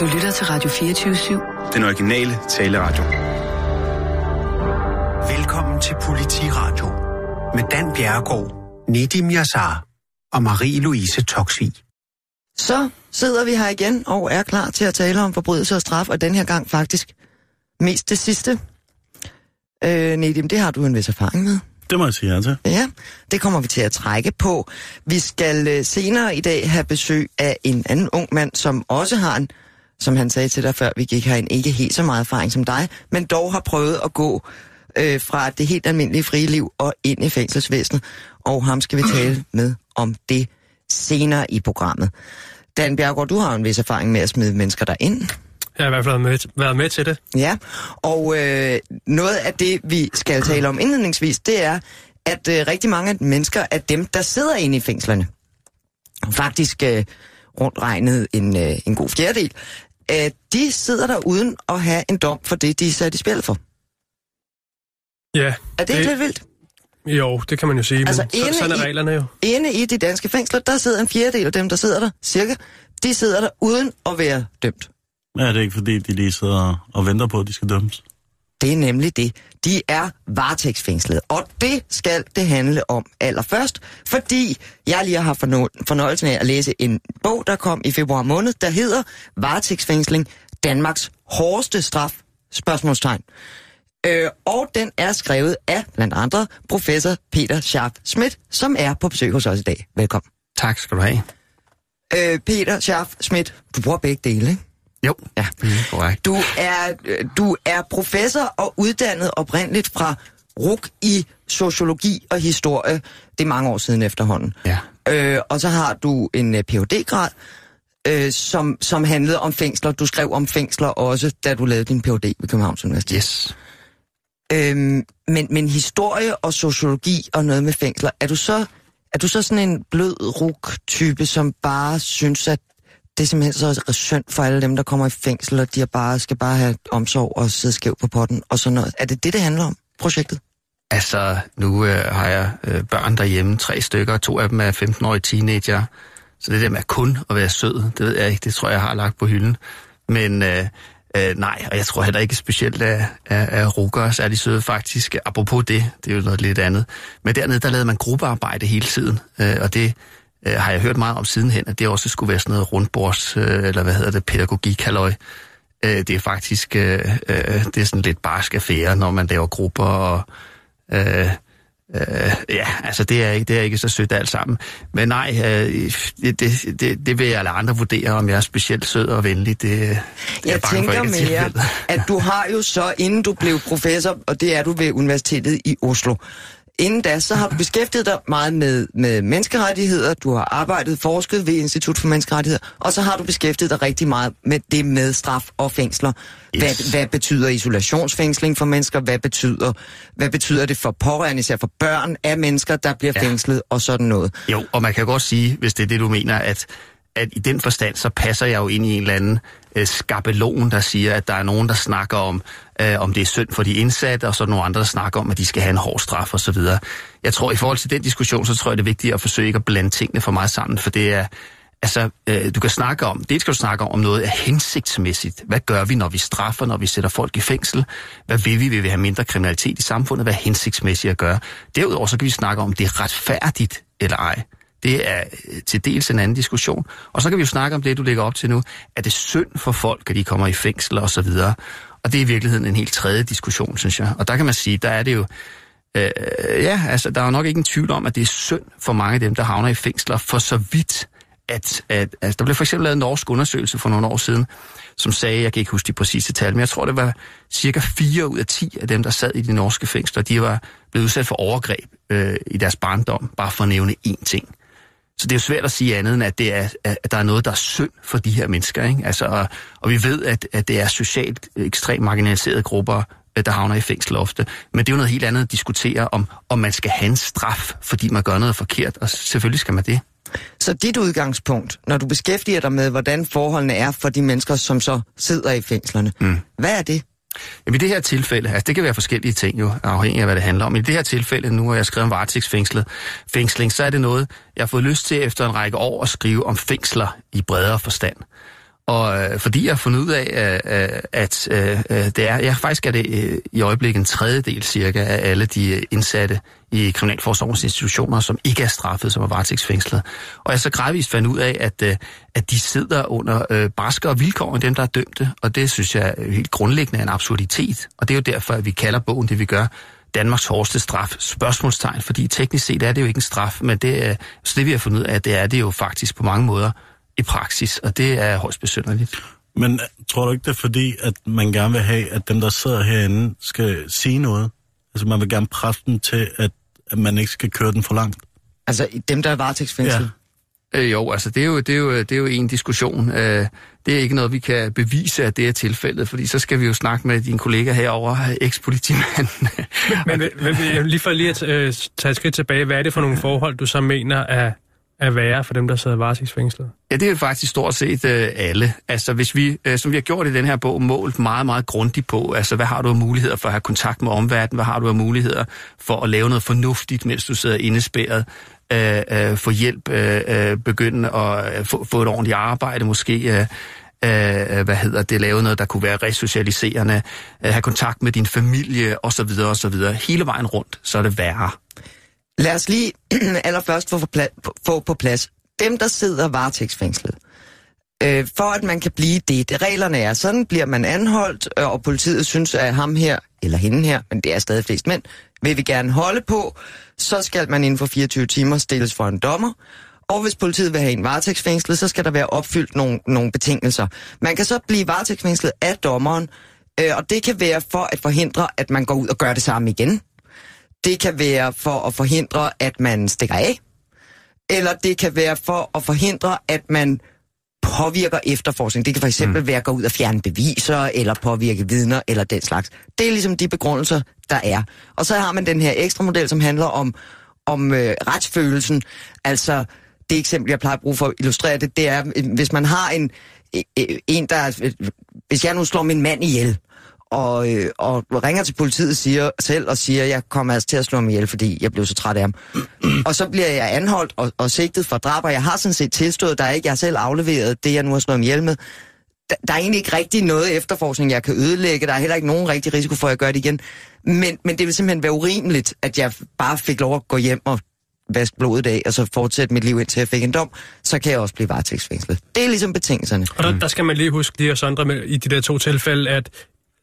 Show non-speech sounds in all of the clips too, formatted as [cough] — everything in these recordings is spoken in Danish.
Du lytter til Radio 24-7. Den originale taleradio. Velkommen til Politiradio med Dan Bjerregaard, Nedim Yassar og Marie-Louise Toksvig. Så sidder vi her igen og er klar til at tale om forbrydelse og straf, og den her gang faktisk mest det sidste. Øh, Nedim, det har du en vis erfaring med. Det må jeg sige ja til. Ja, det kommer vi til at trække på. Vi skal øh, senere i dag have besøg af en anden ung mand, som også har en, som han sagde til dig før, vi gik herind, ikke helt så meget erfaring som dig, men dog har prøvet at gå øh, fra det helt almindelige frie liv og ind i fængselsvæsenet. Og ham skal vi tale med om det senere i programmet. Dan Bjergård, du har en vis erfaring med at smide mennesker derind. Jeg har i hvert fald været med, været med til det. Ja, og øh, noget af det, vi skal tale om indledningsvis, det er, at øh, rigtig mange mennesker af dem, der sidder inde i fængslerne, faktisk øh, rundt regnet en, øh, en god fjerdedel, øh, de sidder der uden at have en dom for det, de er sat i spil for. Ja. Er det ikke lidt vildt? Jo, det kan man jo sige, Altså, men så, sådan er i- reglerne jo. Inde i de danske fængsler, der sidder en fjerdedel af dem, der sidder der, cirka, de sidder der uden at være dømt. Ja, det er ikke fordi, de lige sidder og venter på, at de skal dømmes. Det er nemlig det. De er varetægtsfængslet, og det skal det handle om allerførst, fordi jeg lige har fornøjelsen af at læse en bog, der kom i februar måned, der hedder Varetægtsfængsling, Danmarks hårdeste straf, spørgsmålstegn. Øh, og den er skrevet af blandt andre professor Peter Scharf Schmidt, som er på besøg hos os i dag. Velkommen. Tak skal du have. Øh, Peter Scharf Schmidt, du bruger begge dele, ikke? Jo, Ja. er korrekt. Du er, øh, du er professor og uddannet oprindeligt fra RUK i sociologi og historie. Det er mange år siden efterhånden. Ja. Øh, og så har du en øh, Ph.D.-grad, øh, som, som handlede om fængsler. Du skrev om fængsler også, da du lavede din Ph.D. ved Københavns Universitet. Yes. Øhm, men, men historie og sociologi og noget med fængsler, er du så, er du så sådan en blød ruk-type, som bare synes, at det er simpelthen så synd for alle dem, der kommer i fængsel, og de er bare, skal bare have omsorg og sidde skæv på potten og sådan noget. Er det det, det handler om, projektet? Altså, nu øh, har jeg øh, børn derhjemme, tre stykker, to af dem er 15-årige teenager. Så det der med kun at være sød, det ved jeg ikke, det tror jeg, jeg har lagt på hylden. Men øh, øh, nej, og jeg tror heller ikke specielt, at, at, at rukker er de søde faktisk. Apropos det, det er jo noget lidt andet. Men dernede, der lavede man gruppearbejde hele tiden, øh, og det øh, har jeg hørt meget om sidenhen, at det også skulle være sådan noget rundbords, øh, eller hvad hedder det, pædagogik, halløj. Øh, det er faktisk øh, øh, det er sådan lidt barsk affære, når man laver grupper og øh, øh, ja, altså det er ikke det er ikke så sødt alt sammen. Men nej, øh, det, det, det, det vil jeg lade andre vurdere, om jeg er specielt sød og venlig. Det, det er Jeg for tænker er mere, tilfældet. at du har jo så, inden du blev professor, og det er du ved Universitetet i Oslo, inden da, så har du beskæftiget dig meget med, med menneskerettigheder, du har arbejdet, forsket ved Institut for Menneskerettigheder, og så har du beskæftiget dig rigtig meget med det med straf og fængsler. Yes. Hvad, hvad betyder isolationsfængsling for mennesker? Hvad betyder, hvad betyder det for pårørende, især for børn af mennesker, der bliver Ja. fængslet og sådan noget? Jo, og man kan godt sige, hvis det er det, du mener, at, at i den forstand, så passer jeg jo ind i en eller anden øh, skabelon, der siger, at der er nogen, der snakker om, øh, om det er synd for de indsatte, og så er nogle andre, der snakker om, at de skal have en hård straf osv. Jeg tror, i forhold til den diskussion, så tror jeg, det er vigtigt at forsøge ikke at blande tingene for meget sammen, for det er, altså, øh, du kan snakke om, det skal du snakke om, om noget er hensigtsmæssigt. Hvad gør vi, når vi straffer, når vi sætter folk i fængsel? Hvad vil vi? Vil vi have mindre kriminalitet i samfundet? Hvad er hensigtsmæssigt at gøre? Derudover så kan vi snakke om det er retfærdigt eller ej. Det er øh, til dels en anden diskussion. Og så kan vi jo snakke om det, du lægger op til nu. Er det synd for folk, at de kommer i fængsel og så videre? Og det er i virkeligheden en helt tredje diskussion, synes jeg. Og der kan man sige, der er det jo... Øh, ja, altså, der er jo nok ikke en tvivl om, at det er synd for mange af dem, der havner i fængsler, for så vidt, at, at altså, der blev for eksempel lavet en norsk undersøgelse for nogle år siden, som sagde, jeg kan ikke huske de præcise tal, men jeg tror, det var cirka 4 ud af 10 af dem, der sad i de norske fængsler, de var blevet udsat for overgreb øh, i deres barndom, bare for at nævne én ting. Så det er jo svært at sige andet, end at, det er, at der er noget, der er synd for de her mennesker. Ikke? Altså, og, og vi ved, at, at det er socialt ekstremt marginaliserede grupper, øh, der havner i fængsel ofte. Men det er jo noget helt andet at diskutere, om, om man skal have en straf, fordi man gør noget forkert. Og selvfølgelig skal man det. Så dit udgangspunkt, når du beskæftiger dig med, hvordan forholdene er for de mennesker, som så sidder i fængslerne, mm. hvad er det? Jamen, i det her tilfælde, altså det kan være forskellige ting jo, afhængig af hvad det handler om. Men i det her tilfælde, nu har jeg skrevet om varetægtsfængslet, fængsling, så er det noget, jeg har fået lyst til efter en række år at skrive om fængsler i bredere forstand. Og øh, fordi jeg har fundet ud af, øh, øh at øh, øh, det er, jeg faktisk er det øh, i øjeblikket en tredjedel cirka af alle de øh, indsatte i Kriminalforsorgens institutioner, som ikke er straffet, som er varetægtsfængslet. Og jeg så gradvist fandt ud af, at, øh, at de sidder under øh, barskere vilkår end dem, der er dømte. Og det synes jeg er helt grundlæggende er en absurditet. Og det er jo derfor, at vi kalder bogen det, vi gør, Danmarks hårdeste straf, spørgsmålstegn, fordi teknisk set er det jo ikke en straf, men det så det vi har fundet ud af, det er det jo faktisk på mange måder i praksis, og det er højst besynderligt. Men tror du ikke, det er fordi, at man gerne vil have, at dem, der sidder herinde, skal sige noget? Altså man vil gerne presse dem til, at, at man ikke skal køre den for langt? Altså dem, der er varetægtsfængslet? Ja. Øh, jo, altså det er jo, det, er jo, det er jo en diskussion. Øh, det er ikke noget, vi kan bevise, at det er tilfældet, fordi så skal vi jo snakke med dine kollegaer herover ekspolitimanden. Men, [laughs] men, men lige for lige at øh, tage et skridt tilbage, hvad er det for nogle forhold, du så mener er, er værre for dem, der sidder varetægtsfængslet? Ja, det er faktisk stort set øh, alle. Altså hvis vi, øh, som vi har gjort i den her bog, målt meget, meget grundigt på, altså hvad har du af muligheder for at have kontakt med omverdenen, hvad har du af muligheder for at lave noget fornuftigt, mens du sidder indespærret, øh, øh, få hjælp, øh, øh, begynde at øh, få, få et ordentligt arbejde, måske øh, øh, øh hvad hedder det, lave noget, der kunne være resocialiserende, øh, have kontakt med din familie osv. osv. Hele vejen rundt, så er det værre. Lad os lige [clears throat] allerførst få, få på plads dem, der sidder varetægtsfængslet. Øh, for at man kan blive det, det reglerne er, sådan bliver man anholdt, øh, og politiet synes, at ham her, eller hende her, men det er stadig flest mænd, vil vi gerne holde på, så skal man inden for 24 timer stilles for en dommer, og hvis politiet vil have en varetægtsfængslet, så skal der være opfyldt nogle, nogle betingelser. Man kan så blive varetægtsfængslet af dommeren, øh, og det kan være for at forhindre, at man går ud og gør det samme igen. Det kan være for at forhindre, at man stikker af. Eller det kan være for at forhindre, at man påvirker efterforskning. Det kan for eksempel mm. være at gå ud og fjerne beviser, eller påvirke vidner, eller den slags. Det er ligesom de begrundelser, der er. Og så har man den her ekstra model, som handler om, om øh, retsfølelsen. Altså, det eksempel, jeg plejer at bruge for at illustrere det, det er, hvis man har en, en der... Hvis jeg nu slår min mand ihjel, og, øh, og ringer til politiet siger, selv og siger, at jeg kommer altså til at slå ham ihjel, fordi jeg blev så træt af ham. [clears throat] og så bliver jeg anholdt og, og sigtet for drab, og jeg har sådan set tilstået, der er ikke jeg selv afleveret det, jeg nu har slået ham ihjel med. Der, der er egentlig ikke rigtig noget efterforskning, jeg kan ødelægge. Der er heller ikke nogen rigtig risiko for, at jeg gør det igen. Men, men det vil simpelthen være urimeligt, at jeg bare fik lov at gå hjem og vaske blodet af, og så fortsætte mit liv indtil jeg fik en dom, så kan jeg også blive varetægtsfængslet. Det er ligesom betingelserne. Og der, der skal man lige huske lige at sondre med, i de der to tilfælde, at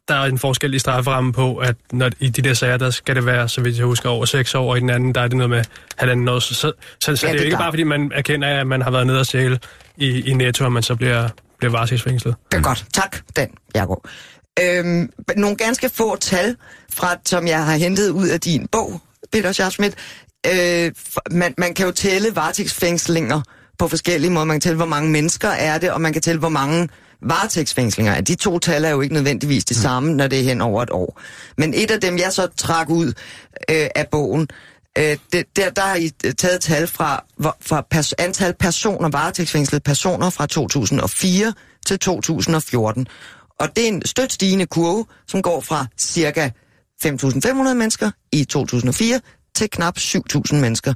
der er en forskel i strafferamme på, at når, i de der sager, der skal det være, så vidt jeg husker, over seks år, og i den anden, der er det noget med halvanden år. Så, så, så, så ja, det er jo ikke klar. bare, fordi man erkender, at man har været nede og sæle i, i Netto, og man så bliver, bliver varetægtsfængslet. Det er godt. Tak, Dan Jacob. Øhm, nogle ganske få tal, fra, som jeg har hentet ud af din bog, Peter Scharfschmidt. Øh, man, man kan jo tælle varetægtsfængslinger på forskellige måder. Man kan tælle, hvor mange mennesker er det, og man kan tælle, hvor mange varetægtsfængslinger. De to tal er jo ikke nødvendigvis det mm. samme, når det er hen over et år. Men et af dem, jeg så trak ud øh, af bogen, øh, det, der, der har I taget tal fra, fra pers- antal personer, varetægtsfængslede personer fra 2004 til 2014. Og det er en stødt stigende kurve, som går fra cirka 5.500 mennesker i 2004 til knap 7.000 mennesker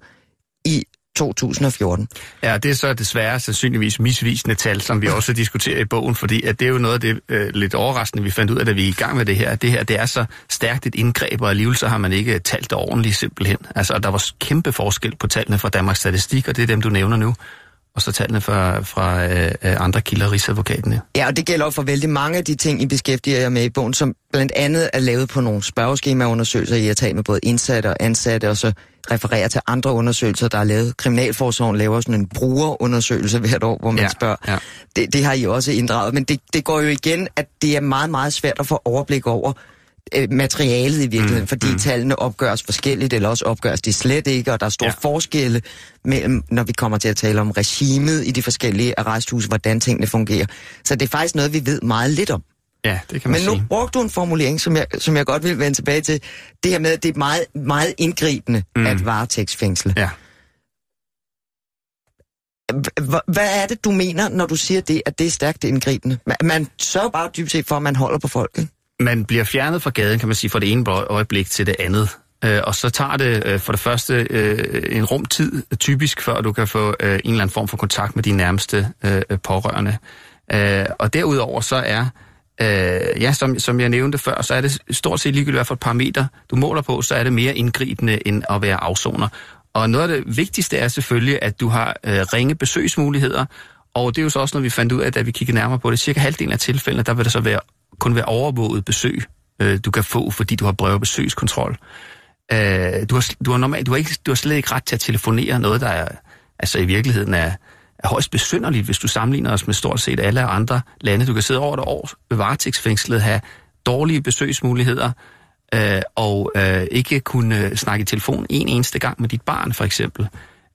2014. Ja, det er så desværre sandsynligvis misvisende tal, som vi også diskuterer i bogen, fordi at det er jo noget af det øh, lidt overraskende, vi fandt ud af, da vi er i gang med det her. Det her det er så stærkt et indgreb, og alligevel så har man ikke talt det ordentligt simpelthen. Altså, der var kæmpe forskel på tallene fra Danmarks Statistik, og det er dem, du nævner nu og så tallene fra, fra øh, andre kilder, Rigsadvokaten. Ja, og det gælder for vældig mange af de ting, I beskæftiger jer med i bogen, som blandt andet er lavet på nogle spørgeskemaundersøgelser, I har taget med både indsatte og ansatte, og så refererer til andre undersøgelser, der er lavet. Kriminalforsorgen laver sådan en brugerundersøgelse hvert år, hvor man ja, spørger. Ja. Det, det har I også inddraget, men det, det går jo igen, at det er meget, meget svært at få overblik over, øh, materialet i virkeligheden, mm, fordi mm. tallene opgøres forskelligt, eller også opgøres de slet ikke, og der er store ja. forskelle mellem, når vi kommer til at tale om regimet i de forskellige arresthuse, hvordan tingene fungerer. Så det er faktisk noget, vi ved meget lidt om. Ja, det kan man Men sige. nu brugte du en formulering, som jeg, som jeg godt vil vende tilbage til. Det her med, at det er meget, meget indgribende mm. at varetægtsfængsle. Ja. Hvad er det, du mener, når du siger det, at det er stærkt indgribende? Man sørger bare dybt set for, at man holder på folk, ikke? Man bliver fjernet fra gaden, kan man sige, fra det ene øjeblik til det andet. Øh, og så tager det øh, for det første øh, en rumtid, typisk, før du kan få øh, en eller anden form for kontakt med dine nærmeste øh, pårørende. Øh, og derudover så er, øh, ja, som, som jeg nævnte før, så er det stort set ligegyldigt, hvad for et parameter du måler på, så er det mere indgribende end at være afsoner. Og noget af det vigtigste er selvfølgelig, at du har øh, ringe besøgsmuligheder, og det er jo så også noget, vi fandt ud af, da vi kiggede nærmere på det. Cirka halvdelen af tilfældene, der vil der så være, kun være overvåget besøg, øh, du kan få, fordi du har brev- og besøgskontrol. Øh, du, har, du, har normalt, du, har ikke, du har slet ikke ret til at telefonere noget, der er, altså i virkeligheden er, er højst besynderligt, hvis du sammenligner os med stort set alle andre lande. Du kan sidde over et år ved varetægtsfængslet, have dårlige besøgsmuligheder, øh, og øh, ikke kunne øh, snakke i telefon en eneste gang med dit barn, for eksempel.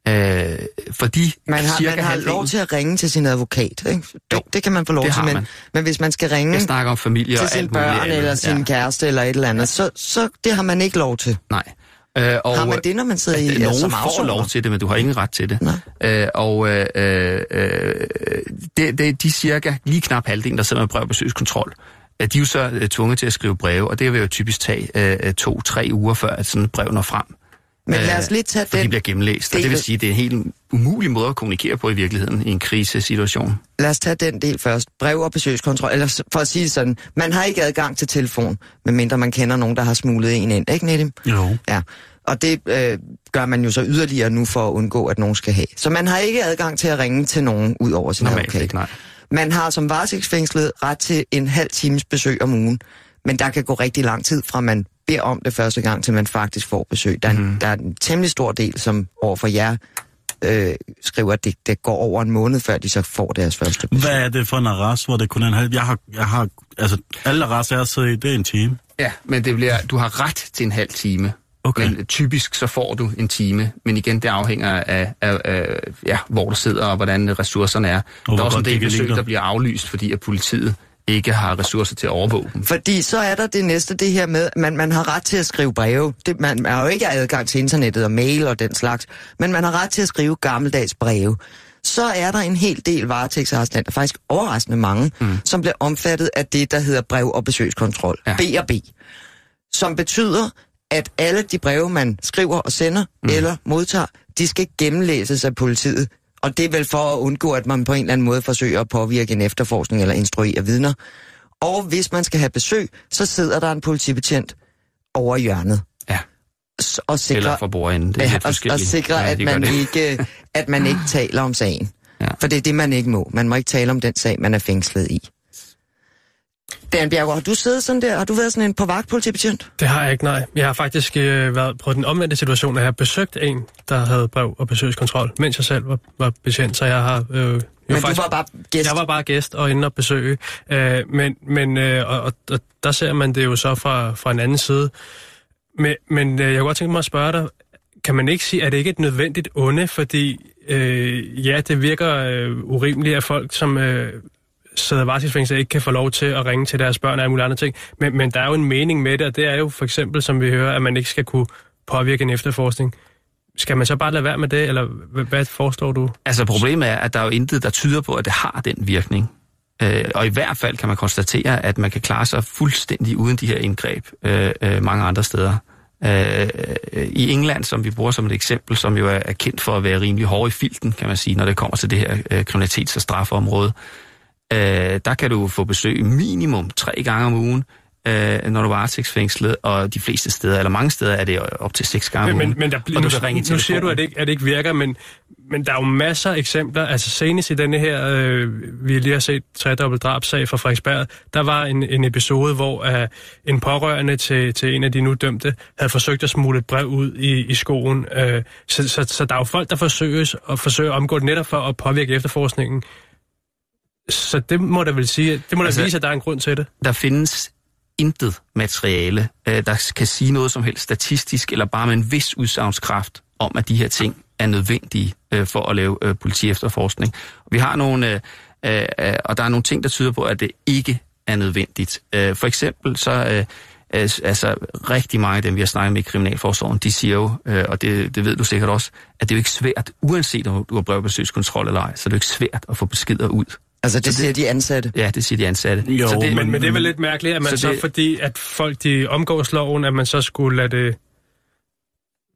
Øh, fordi Man har, cirka man har halvdelen- lov til at ringe til sin advokat. Ikke? Det, det kan man få lov til, men, man. men hvis man skal ringe Jeg snakker om familie til sine børn andet. eller sin Ja. kæreste eller et eller andet, så, så det har man ikke lov til. Nej. Øh, og, Har man det, når man sidder i- ja, Nogen som får lov til det, men du har ingen ret til det. Øh, og øh, øh, øh, det, det, de cirka lige knap halvdelen, der sidder med brev- og besøgskontrol, øh, de er jo så øh, tvunget til at skrive breve, og det vil jo typisk tage øh, to-tre uger, før at sådan et brev når frem. Men lad os lige tage for de den, bliver gennemlæst. Og det vil sige, at det er en helt umulig måde at kommunikere på i virkeligheden i en krisesituation. lad os tage den del først. Brev og besøgskontrol, eller for at sige sådan, man har ikke adgang til telefon, medmindre man kender nogen, der har smuglet en ind, ikke Nedim? Jo. Ja, og det øh, gør man jo så yderligere nu for at undgå, at nogen skal have. Så man har ikke adgang til at ringe til nogen ud over sin Normalt advokat. ikke, nej. Man har som varetægtsfængslet ret til en halv times besøg om ugen, men der kan gå rigtig lang tid fra man beder om det første gang, til man faktisk får besøg. Der er, mm. der er en temmelig stor del, som overfor jer øh, skriver, at det, det går over en måned, før de så får deres første besøg. Hvad er det for en arrest, hvor det kun er en halv? Jeg har, jeg har, altså, alle arrester, jeg sidder i, det er en time. Ja, men det bliver, du har ret til en halv time. Okay. Men typisk så får du en time, men igen, det afhænger af, af, af ja, hvor du sidder og hvordan ressourcerne er. hvor der er også en del besøg, der bliver aflyst, fordi at politiet ikke har ressourcer til at overvåge dem. Fordi så er der det næste, det her med, at man, man har ret til at skrive breve. Det, man, man har jo ikke adgang til internettet og mail og den slags, men man har ret til at skrive gammeldags breve. Så er der en hel del varetægtsarrestanter, faktisk overraskende mange, mm. som bliver omfattet af det, der hedder brev- og besøgskontrol, Ja. B&B, som betyder, at alle de breve, man skriver og sender mm. eller modtager, de skal gennemlæses af politiet. Og det er vel for at undgå, at man på en eller anden måde forsøger at påvirke en efterforskning eller instruere vidner. Og hvis man skal have besøg, så sidder der en politibetjent over hjørnet. Ja. Og sikrer, Eller for bordenden. Det er ja, og, og sikrer Ja, at, man det. ikke, at man ikke [laughs] taler om sagen. Ja. For det er det, man ikke må. Man må ikke tale om den sag, man er fængslet i. Dan Bjergård, har du siddet sådan der? Har du været sådan en på vagt politibetjent? Det har jeg ikke, nej. Jeg har faktisk øh, været på den omvendte situation, at jeg har besøgt en, der havde brev og besøgskontrol, mens jeg selv var, var betjent, så jeg har... Øh, jo Men du var bare gæst. Jeg var bare gæst og inde og besøge. Øh, men men øh, og, og, og der ser man det jo så fra, fra en anden side. Men, men øh, jeg kunne godt tænke mig at spørge dig, kan man ikke sige, at det ikke er et nødvendigt onde, fordi øh, ja, det virker øh, urimeligt, at folk, som øh, sidder varetægtsfængsel, ikke kan få lov til at ringe til deres børn og alle mulige andre ting. Men, men der er jo en mening med det, og det er jo for eksempel, som vi hører, at man ikke skal kunne påvirke en efterforskning. Skal man så bare lade være med det, eller hvad, forstår du? Altså problemet er, at der er jo intet, der tyder på, at det har den virkning. Øh, og i hvert fald kan man konstatere, at man kan klare sig fuldstændig uden de her indgreb øh, øh, mange andre steder. Øh, I England, som vi bruger som et eksempel, som jo er, kendt for at være rimelig hård i filten, kan man sige, når det kommer til det her øh, kriminalitets- og straffeområde, øh, der kan du få besøg minimum tre gange om ugen, øh, når du er varetægtsfængslet, og de fleste steder, eller mange steder, er det op til seks gange Men, om men, ugen. men der, og bliver, du nu, kan ringe nu siger du, at det, ikke, at det ikke virker, men, men der er jo masser af eksempler. Altså senest i denne her, øh, vi lige har set tredobbelt drabsag fra Frederiksberg, der var en, en episode, hvor uh, en pårørende til, til en af de nu dømte havde forsøgt at smule et brev ud i, i skoen. Uh, så, så, så der er jo folk, der forsøges at forsøge at omgå det netop for at påvirke efterforskningen. Så det må da vel sige, det må da Altså- vise, at der er en grund til det. der findes intet materiale, øh, der kan sige noget som helst statistisk, eller bare med en vis udsagnskraft om, at de her ting er nødvendige øh, for at lave øh, politiefterforskning. Vi har nogle, og der er nogle ting, der tyder på, at det ikke er nødvendigt. For eksempel så, altså rigtig mange af dem, vi har snakket med i Kriminalforsorgen, de siger jo, øh, og det, det ved du sikkert også, at det er jo ikke svært, uanset om du har brevbesøgskontrol eller ej, så er det jo ikke svært at få beskeder ud. Altså, det siger de ansatte. Ja, det siger de ansatte. Jo, så det, Men, men det er vel lidt mærkeligt, at man Så så, det- så fordi at folk de omgås loven, at man så skulle lade det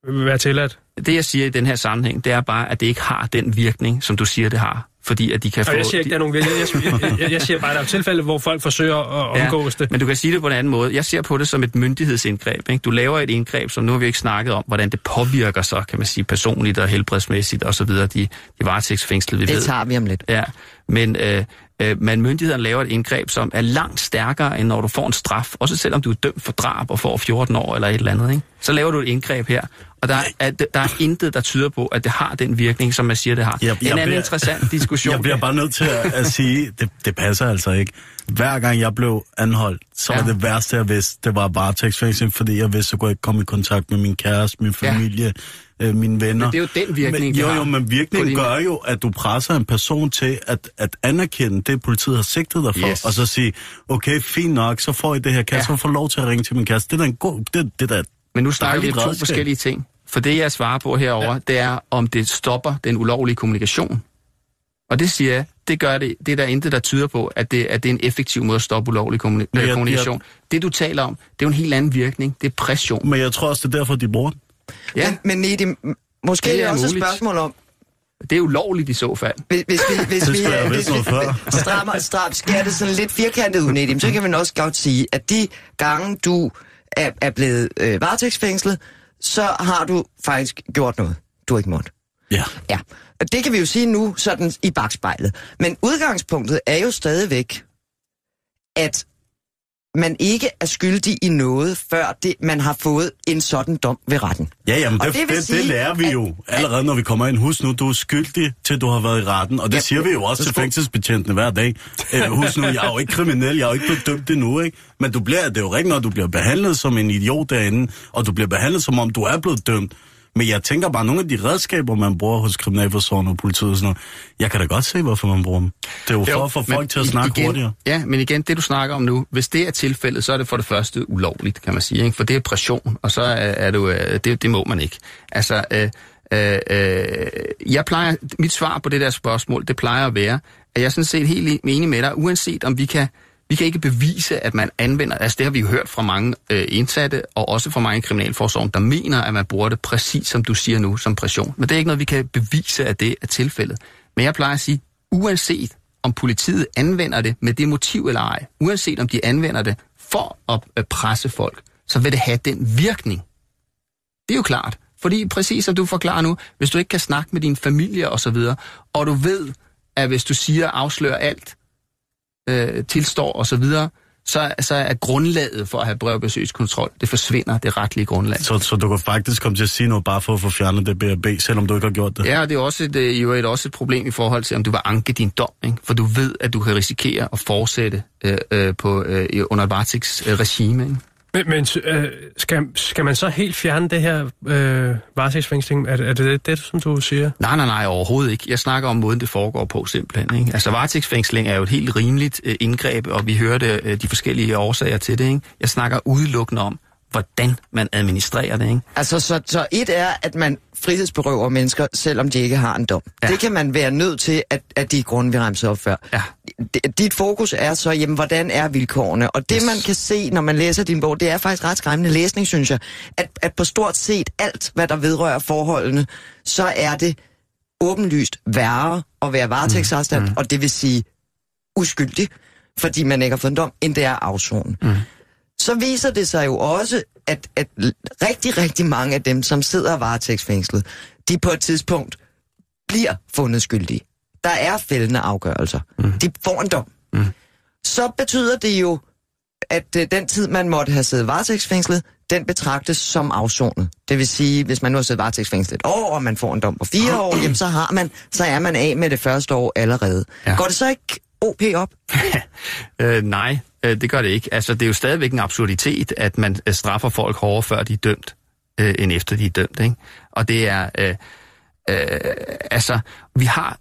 være tilladt. Det, jeg siger i den her sammenhæng, det er bare, at det ikke har den virkning, som du siger, det har. fordi at de kan Og få... jeg siger ikke, der er nogen... Jeg, jeg, jeg, jeg, jeg siger bare, at der er tilfælde, hvor folk forsøger at omgås det. Men du kan sige det på en anden måde. Jeg ser på det som et myndighedsindgreb. Ikke? Du laver et indgreb, som nu har vi ikke snakket om, hvordan det påvirker så, kan man sige, personligt og helbredsmæssigt osv. De, de varetægtsfængslede, vi Det ved. tager vi om lidt. Ja, men, øh, øh, men myndighederne laver et indgreb, som er langt stærkere, end når du får en straf. Også selvom du er dømt for drab og får 14 år eller et eller andet. Ikke? Så laver du et indgreb her. Og der er, der er intet, der tyder på, at det har den virkning, som man siger, det har. Jeg- en jeg anden bliver- interessant [laughs] diskussion. Jeg bliver bare nødt til at, at sige, det, det passer altså ikke. Hver gang jeg blev anholdt, så var Ja. det værste, jeg vidste, det var varetægtsfængsel, fordi jeg vidste, så kunne jeg ikke komme i kontakt med min kæreste, min Ja. familie, øh, mine venner. Men det er jo den virkning, men, Jo, jo, men virkningen gør jo, at du presser en person til at, at anerkende det, politiet har sigtet dig for, Yes. og så sige, okay, fint nok, så får I det her, jeg Ja. så få lov til at ringe til min kæreste? Det er da en god, det, det der, Men nu snakker vi om to forskellige ting. For det, jeg svarer på herover, ja. det er, om det stopper den ulovlige kommunikation. Og det siger jeg, det gør det. Det er der intet, der tyder på, at det, at det er en effektiv måde at stoppe ulovlig kommuni- Men øh, jeg- kommunikation. Det, du taler om, det er jo en helt anden virkning. Det er pression. Men jeg tror også, det er derfor, de bruger den. Ja, Men, men Nedim, måske Det er det også muligt. et spørgsmål om, det er ulovligt i så fald. hvis, hvis vi, hvis Det vi, jeg have hvis vi [laughs] strammer, stram, skærer det sådan lidt firkantet ud, Nedim, så kan man også godt sige, at de gange, du er, er blevet øh, varetægtsfængslet, så har du faktisk gjort noget, du ikke måtte. Ja. Ja, og det kan vi jo sige nu sådan i bagspejlet. Men udgangspunktet er jo stadigvæk, at man ikke er skyldig i noget, før det, man har fået en sådan dom ved retten. Ja, jamen, Og det, det det, sige, det lærer vi at- jo allerede, når vi kommer ind. Husk nu, du er skyldig til, du har været i retten. Og det Ja, siger vi jo også så til fængselsbetjentene hver dag. Øh, husk nu, jeg er jo ikke kriminel, jeg er jo ikke blevet dømt endnu, ikke? Men du bliver, det er jo rigtigt, når du bliver behandlet som en idiot derinde, og du bliver behandlet som om, du er blevet dømt. Men jeg tænker bare, nogle af de redskaber, man bruger hos Kriminalforsorgen og politiet og sådan noget, jeg kan da godt se, hvorfor man bruger dem. Det er jo, for at få folk til at snakke igen, hurtigere. Ja, men igen, det du snakker om nu, hvis det er tilfældet, så er det for det første ulovligt, kan man sige. Ikke? For det er pression, og så er, er det jo, øh, det, det må man ikke. Altså, øh, øh, øh, jeg plejer, mit svar på det der spørgsmål, det plejer at være, at jeg er sådan set helt enig med dig, uanset om vi kan vi kan ikke bevise, at man anvender, altså det har vi jo hørt fra mange øh, indsatte, og også fra mange kriminalforsorgen, der mener, at man bruger det præcis som du siger nu, som pression. Men det er ikke noget, vi kan bevise, at det er tilfældet. Men jeg plejer at sige, uanset om politiet anvender det med det motiv eller ej, uanset om de anvender det for at øh, presse folk, så vil det have den virkning. Det er jo klart. Fordi præcis som du forklarer nu, hvis du ikke kan snakke med din familie og så videre, og du ved, at hvis du siger afslører alt, øh, tilstår og så videre, så, så er grundlaget for at have brevbesøgskontrol, det forsvinder, det retlige grundlag. Så, så du kan faktisk komme til at sige noget bare for at få fjernet det BRB, selvom du ikke har gjort det. Ja, og det er også et, øh, jo et, også et problem i forhold til, om du vil anke din dom, ikke? for du ved, at du kan risikere at fortsætte øh, øh, på, øh, i- under et varetægtsregime. Ikke? Men, men øh, skal, skal man så helt fjerne det her øh, varetægtsfængsling? Er, er det, det det, som du siger? Nej, nej, nej, overhovedet ikke. Jeg snakker om måden, det foregår på simpelthen. Ikke? Altså varetægtsfængsling er jo et helt rimeligt øh, indgreb, og vi hørte øh, de forskellige årsager til det. Ikke? Jeg snakker udelukkende om, hvordan man administrerer det. Ikke? Altså, så, så et er, at man frihedsberøver mennesker, selvom de ikke har en dom. Ja. Det kan man være nødt til, at, at de grunde, vi remser op før. Ja. Dit fokus er så, jamen, hvordan er vilkårene? Og det, Yes. man kan se, når man læser din bog, det er faktisk ret skræmmende læsning, synes jeg. At, at på stort set alt, hvad der vedrører forholdene, så er det åbenlyst værre at være varetægtsarrestant, mm. og det vil sige uskyldig, fordi man ikke har fået en dom, end det er afsonen. Mm. Så viser det sig jo også, at, at rigtig, rigtig mange af dem, som sidder varetægtsfængslet, de på et tidspunkt bliver fundet skyldige. Der er fældende afgørelser. Mm. De får en dom. Mm. Så betyder det jo, at øh, den tid, man måtte have siddet varetægtsfængslet, den betragtes som afsonet. Det vil sige, hvis man nu har siddet varetægtsfængslet et år, og man får en dom på fire år, jamen, så, har man, så er man af med det første år allerede. Ja. Går det så ikke OP op? [laughs] Øh, nej, øh, det gør det ikke. Altså, det er jo stadigvæk en absurditet, at man øh, straffer folk hårdere, før de er dømt, øh, end efter de er dømt. Ikke? Og det er... Øh, øh, altså, vi har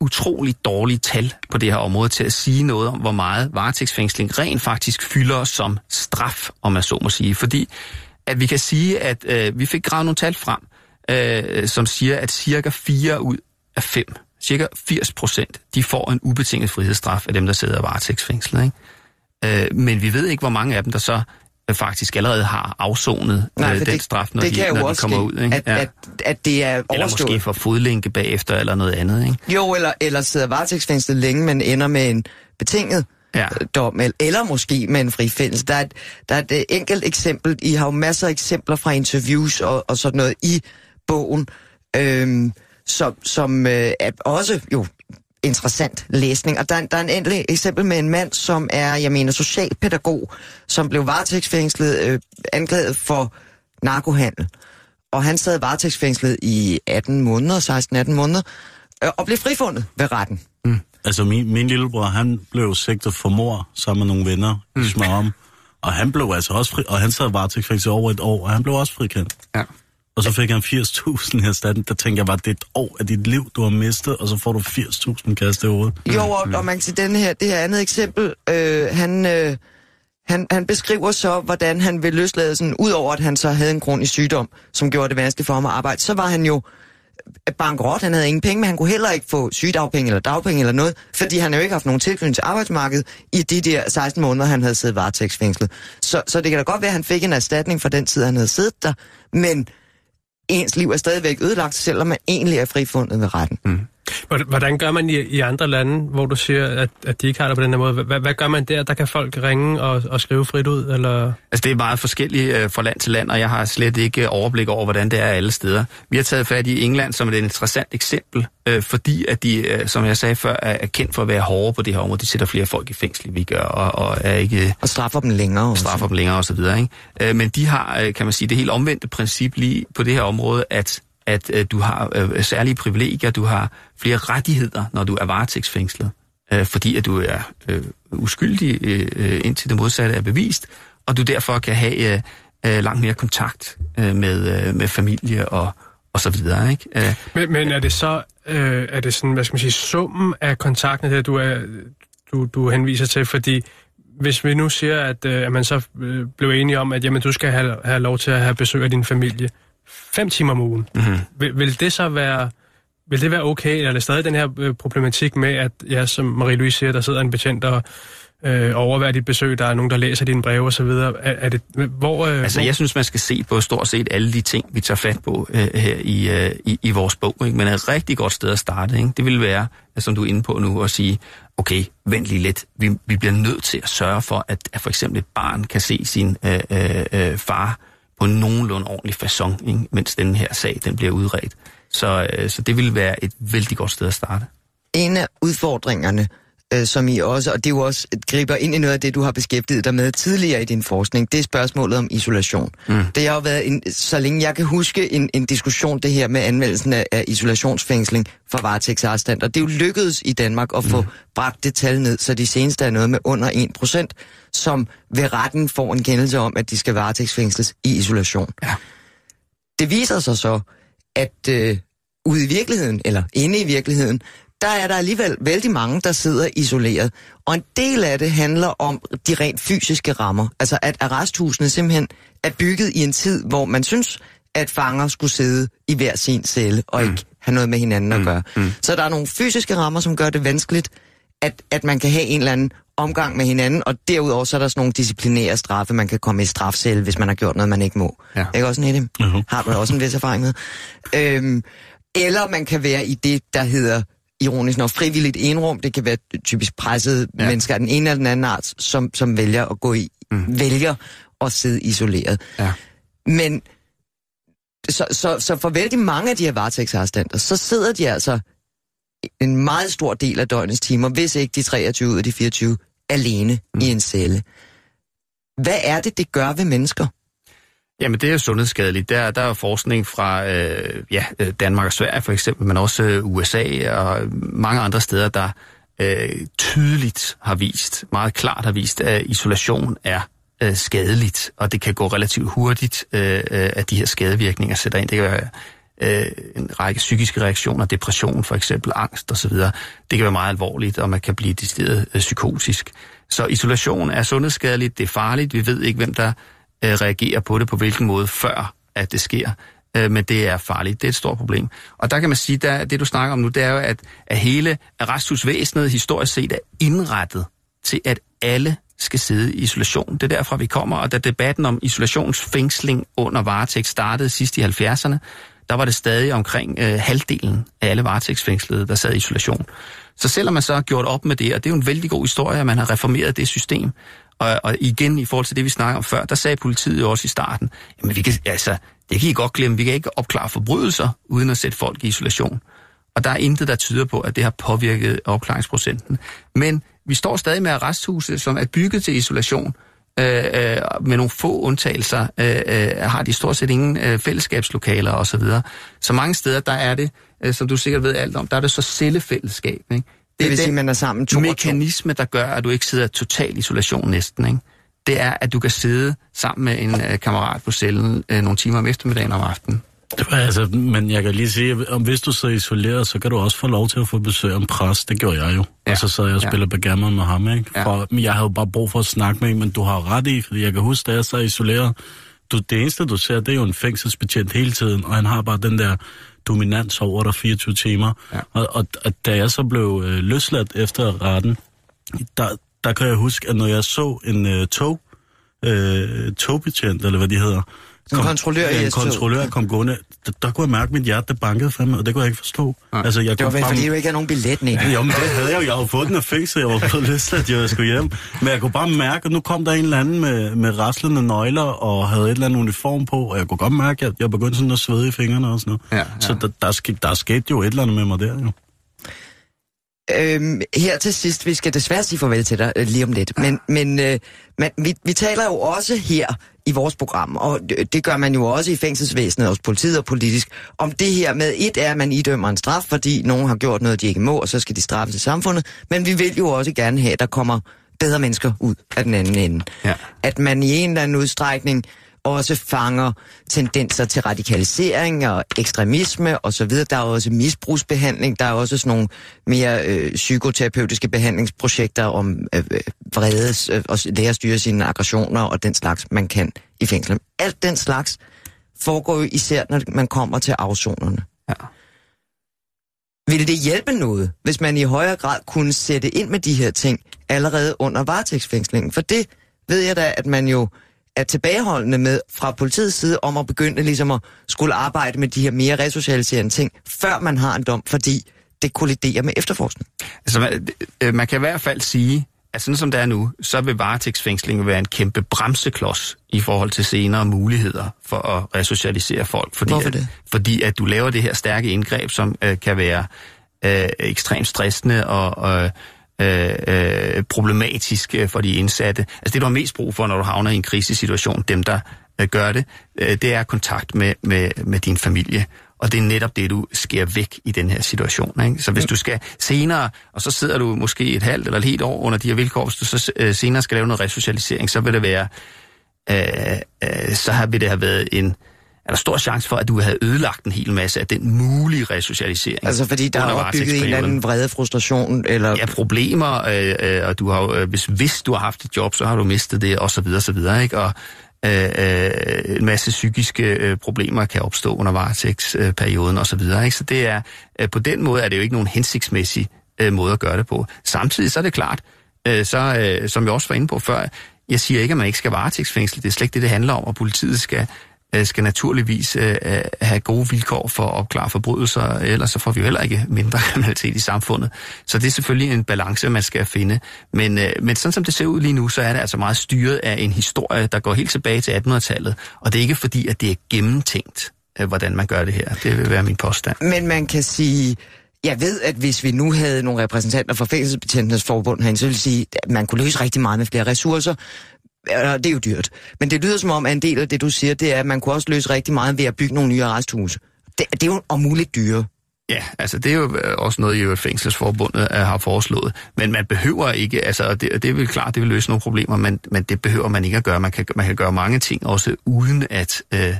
utrolig dårlige tal på det her område til at sige noget om, hvor meget varetægtsfængsling rent faktisk fylder som straf, om man så må sige. Fordi at vi kan sige, at øh, vi fik gravet nogle tal frem, øh, som siger, at cirka 4 ud af 5, cirka 80 procent, de får en ubetinget frihedsstraf af dem, der sidder i varetægtsfængslet. Ikke? Øh, men vi ved ikke, hvor mange af dem, der så øh, faktisk allerede har afsonet Nej, øh, for den det, straf, når det de, når de kommer ske, ud. Ikke? At, at, at det er Eller måske får fodlænke bagefter eller noget andet. Ikke? Jo, eller, eller sidder varetægtsfængslet længe, men ender med en betinget Ja. øh, dom, eller, måske med en frifindelse. Der er, et, der er et enkelt eksempel. I har jo masser af eksempler fra interviews og, og sådan noget i bogen, øhm, som, som øh, er også jo interessant læsning. Og der, er- der er en enkelt eksempel med en mand, som er, jeg mener, socialpædagog, som blev varetægtsfængslet, øh, anklaget for narkohandel. Og han sad varetægtsfængslet i 18 måneder, 16-18 måneder, øh, og blev frifundet ved retten. Altså, min, min lillebror, han blev sigtet for mor sammen med nogle venner mm. i Smørum. Og han blev altså også fri, og han sad varetægtsfængsel over et år, og han blev også frikendt. Ja. Og så fik han 80.000 i erstatning. Der tænker jeg bare, det er et år af dit liv, du har mistet, og så får du 80.000 kastet i hovedet. Jo, og, og man kan sige, denne her, det her andet eksempel, øh, han, øh, han, han beskriver så, hvordan han ved løsladelsen, udover at han så havde en kronisk sygdom, som gjorde det vanskeligt for ham at arbejde, så var han jo bankrot, han havde ingen penge, men han kunne heller ikke få sygedagpenge eller dagpenge eller noget, fordi han jo ikke haft nogen tilknytning til arbejdsmarkedet i de der 16 måneder, han havde siddet varetægtsfængslet. Så, så det kan da godt være, at han fik en erstatning for den tid, han havde siddet der, men ens liv er stadigvæk ødelagt, selvom man egentlig er frifundet ved retten. Mm. Hvordan- gør man i, i andre lande, hvor du siger, at, at de ikke har det på den her måde? Hvad, hvad gør man der? Der kan folk ringe og, og skrive frit ud, eller... Altså det er meget forskelligt øh, fra land til land, og jeg har slet ikke overblik over, hvordan det er alle steder. Vi har taget fat i England som et interessant eksempel, øh, fordi at de, øh, som jeg sagde før, er, er kendt for at være hårde på det her område. De sætter flere folk i fængsel, vi gør, og, og er ikke Og straffer dem længere. også. straffer dem længere osv. Ikke? Øh, men de har, øh, kan man sige, det helt omvendte princip lige på det her område, at at øh, du har øh, særlige privilegier, du har flere rettigheder, når du er varetægtsfængslet, øh, fordi at du er øh, uskyldig, øh, øh, indtil det modsatte er bevist, og du derfor kan have øh, øh, langt mere kontakt øh, med, øh, med familie og, og så videre. Ikke? Øh, Men, men er det så, øh, er det sådan, hvad skal man sige, summen af kontakten, det du, er, du, du henviser til? Fordi hvis vi nu siger, at, øh, at man så øh, blev enige om, at jamen, du skal have, have lov til at have besøg af din familie fem timer om ugen, mm-hmm. vil, vil det så være... Vil det være okay, eller er det stadig den her øh, problematik med, at ja, som Marie-Louise siger, der sidder en betjent og øh, overværer dit besøg, der er nogen, der læser dine breve osv. Er, er det, hvor, øh, Altså, hvor, jeg synes, man skal se på stort set alle de ting, vi tager fat på øh, her i, øh, i, i vores bog. Ikke? Men et rigtig godt sted at starte, ikke? det vil være, som du er inde på nu, at sige, okay, vent lige lidt. Vi, vi bliver nødt til at sørge for, at, at for eksempel et barn kan se sin øh, øh, øh, far på en nogenlunde ordentlig façon, ikke? mens den her sag den bliver udredt. Så, øh, så det vil være et vældig godt sted at starte. En af udfordringerne, øh, som I også, og det er jo også griber ind i noget af det, du har beskæftiget dig med tidligere i din forskning, det er spørgsmålet om isolation. Mm. Det har jo været, en, så længe jeg kan huske, en, en diskussion det her med anvendelsen af, af isolationsfængsling for varetægtsarrestanter. Det er jo lykkedes i Danmark at få mm. bragt det tal ned, så de seneste er noget med under 1%, som ved retten får en kendelse om, at de skal varetægtsfængsles i isolation. Ja. Det viser sig så, at øh, ude i virkeligheden, eller inde i virkeligheden, der er der alligevel vældig mange, der sidder isoleret. Og en del af det handler om de rent fysiske rammer. Altså at arresthusene simpelthen er bygget i en tid, hvor man synes, at fanger skulle sidde i hver sin celle og ikke have noget med hinanden at gøre. Mm. Så der er nogle fysiske rammer, som gør det vanskeligt, at, at man kan have en eller anden omgang med hinanden, og derudover så er der sådan nogle disciplinære straffe, man kan komme i strafcelle, hvis man har gjort noget, man ikke må. Ja. Ikke også, Nedim? Jo. Har du også en vis erfaring med? Øhm, eller man kan være i det, der hedder ironisk nok frivilligt enrum. Det kan være typisk pressede ja. Ja. mennesker af den ene eller den anden art, som, som vælger at gå i, mm. vælger at sidde isoleret. Ja. Men så, så, så for vældig mange af de her varetægtsarrestanter, så sidder de altså en meget stor del af døgnets timer, hvis ikke de 23 ud af de 24, alene mm. i en celle. Hvad er det, det gør ved mennesker? Jamen, det er sundhedsskadeligt. Der, der er forskning fra øh, ja, øh, Danmark og Sverige for eksempel, men også øh, USA og mange andre steder, der øh, tydeligt har vist, meget klart har vist, at isolation er øh, skadeligt, og det kan gå relativt hurtigt, øh, at de her skadevirkninger sætter ind. Det kan være øh, en række psykiske reaktioner, depression for eksempel, angst osv. Det kan være meget alvorligt, og man kan blive decideret øh, psykotisk. Så isolation er sundhedsskadeligt, det er farligt, vi ved ikke, hvem der øh, reagerer på det, på hvilken måde, før at det sker. Øh, men det er farligt, det er et stort problem. Og der kan man sige, at det du snakker om nu, det er jo, at, at hele arresthusvæsenet historisk set er indrettet til, at alle skal sidde i isolation. Det er derfra, vi kommer, og da debatten om isolationsfængsling under varetægt startede sidst i 70'erne, der var det stadig omkring øh, halvdelen af alle varetægtsfængslede, der sad i isolation. Så selvom man så har gjort op med det, og det er jo en vældig god historie, at man har reformeret det system, og, og igen i forhold til det, vi snakker om før, der sagde politiet jo også i starten, jamen vi kan, altså, det kan I godt glemme, vi kan ikke opklare forbrydelser, uden at sætte folk i isolation. Og der er intet, der tyder på, at det har påvirket opklaringsprocenten. Men vi står stadig med arresthuse, som er bygget til isolation, øh, øh, med nogle få undtagelser, øh, øh, har de stort set ingen øh, fællesskabslokaler osv. Så, så mange steder, der er det, øh, som du sikkert ved alt om, der er det så cellefællesskab. Ikke? Det, det vil er sige, man er sammen to mekanisme, der gør, at du ikke sidder total isolation næsten. Ikke? Det er, at du kan sidde sammen med en øh, kammerat på cellen øh, nogle timer om eftermiddagen og om aftenen. Altså, men jeg kan lige sige, om hvis du sidder isoleret, så kan du også få lov til at få besøg af en præst. Det gjorde jeg jo. Ja. Og så sad jeg og spillede ja. bagammer med ham, ikke? For, men jeg havde bare brug for at snakke med en, men du har ret i, fordi jeg kan huske, da jeg sad isoleret, du, det eneste, du ser, det er jo en fængselsbetjent hele tiden, og han har bare den der dominans over dig 24 timer. Ja. Og, og, og da jeg så blev øh, løsladt efter retten, der, der kan jeg huske, at når jeg så en øh, tog, øh, togbetjent, eller hvad de hedder, en kontrollør i En kontrollør kom gående. Der, der kunne jeg mærke, at mit hjerte der bankede frem, og det kunne jeg ikke forstå. Altså, jeg det var vel, bare... fordi du ikke havde nogen billet, nej. Jo, men det havde jeg jo. Jeg havde fået den af fængsel, jeg var blevet [laughs] løsladt, jeg skulle hjem. Men jeg kunne bare mærke, at nu kom der en eller anden med, med raslende nøgler, og havde et eller andet uniform på, og jeg kunne godt mærke, at jeg begyndte sådan at svede i fingrene og sådan noget. Ja, ja. Så der, der, skete, der skete jo et eller andet med mig der, jo. Øhm, her til sidst, vi skal desværre sige farvel til dig øh, lige om lidt, men, men, øh, men vi, vi taler jo også her i vores program, og det, gør man jo også i fængselsvæsenet, hos politiet og politisk, om det her med, et er, at man idømmer en straf, fordi nogen har gjort noget, de ikke må, og så skal de straffes i samfundet, men vi vil jo også gerne have, at der kommer bedre mennesker ud af den anden ende. Ja. At man i en eller anden udstrækning også fanger tendenser til radikalisering og ekstremisme osv. Der er også misbrugsbehandling, der er også sådan nogle mere øh, psykoterapeutiske behandlingsprojekter om øh, øh vredes øh, og lære at styre sine aggressioner og den slags, man kan i fængslet. Alt den slags foregår jo især, når man kommer til afsonerne. Ja. Vil det hjælpe noget, hvis man i højere grad kunne sætte ind med de her ting allerede under varetægtsfængslingen? For det ved jeg da, at man jo er tilbageholdende med fra politiets side om at begynde ligesom at skulle arbejde med de her mere resocialiserende ting, før man har en dom, fordi det kolliderer med efterforskning. Altså, man, øh, man kan i hvert fald sige, at sådan som det er nu, så vil varetægtsfængsling være en kæmpe bremseklods i forhold til senere muligheder for at resocialisere folk. Fordi, Hvorfor det? At, fordi at du laver det her stærke indgreb, som øh, kan være øh, ekstremt stressende og... Øh, øh, øh, problematisk øh, for de indsatte. Altså det, du har mest brug for, når du havner i en krisesituation, dem der øh, gør det, øh, det er kontakt med, med, med din familie. Og det er netop det, du sker væk i den her situation. Ikke? Så hvis du skal senere, og så sidder du måske et halvt eller et helt år under de her vilkår, hvis du så øh, senere skal lave noget resocialisering, så vil det være, øh, øh, så vil det have været en, er der stor chance for, at du havde ødelagt en hel masse af den mulige resocialisering. Altså fordi der er opbygget en eller anden vrede frustration? Eller... Ja, problemer, øh, øh, og du har, øh, hvis, hvis du har haft et job, så har du mistet det, og så videre, så videre, ikke? Og øh, øh, en masse psykiske øh, problemer kan opstå under varetægtsperioden, og så videre, ikke? Så det er, øh, på den måde er det jo ikke nogen hensigtsmæssig øh, måde at gøre det på. Samtidig så er det klart, øh, så, øh, som jeg også var inde på før, jeg siger ikke, at man ikke skal varetægtsfængsle. Det er slet ikke det, det handler om, og politiet skal Øh, Øh, skal naturligvis øh, øh, have gode vilkår for at opklare forbrydelser, ellers så får vi jo heller ikke mindre [laughs] kriminalitet i samfundet. Så det er selvfølgelig en balance, man skal finde. Men, øh, men sådan som det ser ud lige nu, så er det altså meget styret af en historie, der går helt tilbage til 1800-tallet. Og det er ikke fordi, at det er gennemtænkt, øh, hvordan man gør det her. Det vil være min påstand. Men man kan sige... Jeg ved, at hvis vi nu havde nogle repræsentanter fra Fængselsbetjentenes Forbund herinde, så ville sige, at man kunne løse rigtig meget med flere ressourcer, det er jo dyrt. Men det lyder som om, at en del af det, du siger, det er, at man kunne også løse rigtig meget ved at bygge nogle nye arresthuse. Det, det er jo om muligt dyre. Ja, altså det er jo øh, også noget, jo fængselsforbundet øh, har foreslået. Men man behøver ikke, altså det, det er vel klart, det vil løse nogle problemer, men, men det behøver man ikke at gøre. Man kan, man kan gøre mange ting også uden at, øh,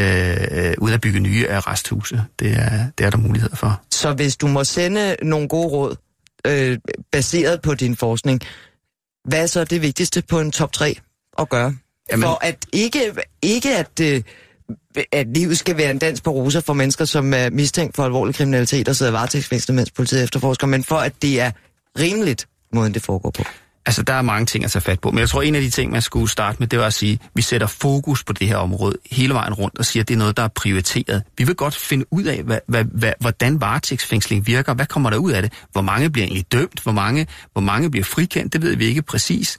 øh, uden at bygge nye arresthuse. Det er, det er der mulighed for. Så hvis du må sende nogle gode råd, øh, baseret på din forskning, hvad er så det vigtigste på en top 3? At gøre. Jamen... For at ikke, ikke at, øh, at livet skal være en dans på roser for mennesker, som er mistænkt for alvorlig kriminalitet og sidder varetægtsfængslet, mens politiet efterforsker, men for at det er rimeligt, måden det foregår på. Altså, der er mange ting at tage fat på. Men jeg tror, en af de ting, man skulle starte med, det var at sige, at vi sætter fokus på det her område hele vejen rundt og siger, at det er noget, der er prioriteret. Vi vil godt finde ud af, hvad, hvad, hvad, hvordan varetægtsfængsling virker. Hvad kommer der ud af det? Hvor mange bliver egentlig dømt? Hvor mange, hvor mange bliver frikendt? Det ved vi ikke præcis.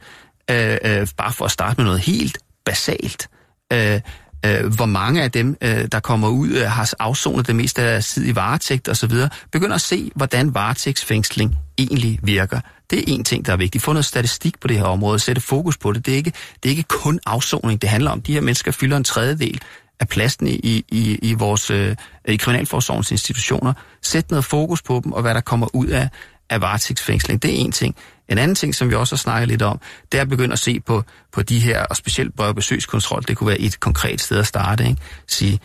Øh, øh, bare for at starte med noget helt basalt. Øh, øh, hvor mange af dem, øh, der kommer ud, øh, har afsonet det meste af deres tid i varetægt osv., begynder at se, hvordan varetægtsfængsling egentlig virker. Det er en ting, der er vigtigt. Få noget statistik på det her område, sætte fokus på det. Det er ikke, det er ikke kun afsoning, det handler om. De her mennesker fylder en tredjedel af pladsen i, i, i vores øh, i kriminalforsorgens institutioner. Sæt noget fokus på dem, og hvad der kommer ud af, af varetægtsfængsling. Det er en ting. En anden ting, som vi også har snakket lidt om, det er at begynde at se på, på de her, og specielt på besøgskontrol, det kunne være et konkret sted at starte, ikke? Sige,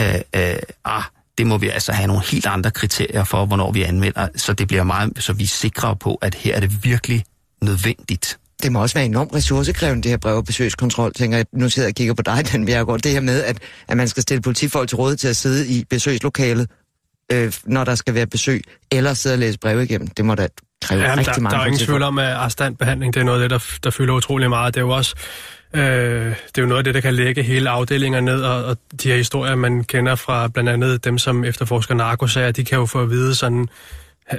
øh, øh, ah, det må vi altså have nogle helt andre kriterier for, hvornår vi anmelder, så det bliver meget, så vi er sikre på, at her er det virkelig nødvendigt. Det må også være enormt ressourcekrævende, det her brev- og besøgskontrol, tænker jeg. Nu sidder jeg og kigger på dig, Dan Bjergård. Det her med, at, at man skal stille politifolk til råd til at sidde i besøgslokalet, øh, når der skal være besøg, eller sidde og læse breve igennem. Det må da kræve Jamen, rigtig der, mange der er ingen tvivl om, at arrestantbehandling det er noget af det, der, der fylder utrolig meget. Det er jo også øh, det er jo noget af det, der kan lægge hele afdelinger ned, og, og de her historier, man kender fra blandt andet dem, som efterforsker narkosager, de kan jo få at vide sådan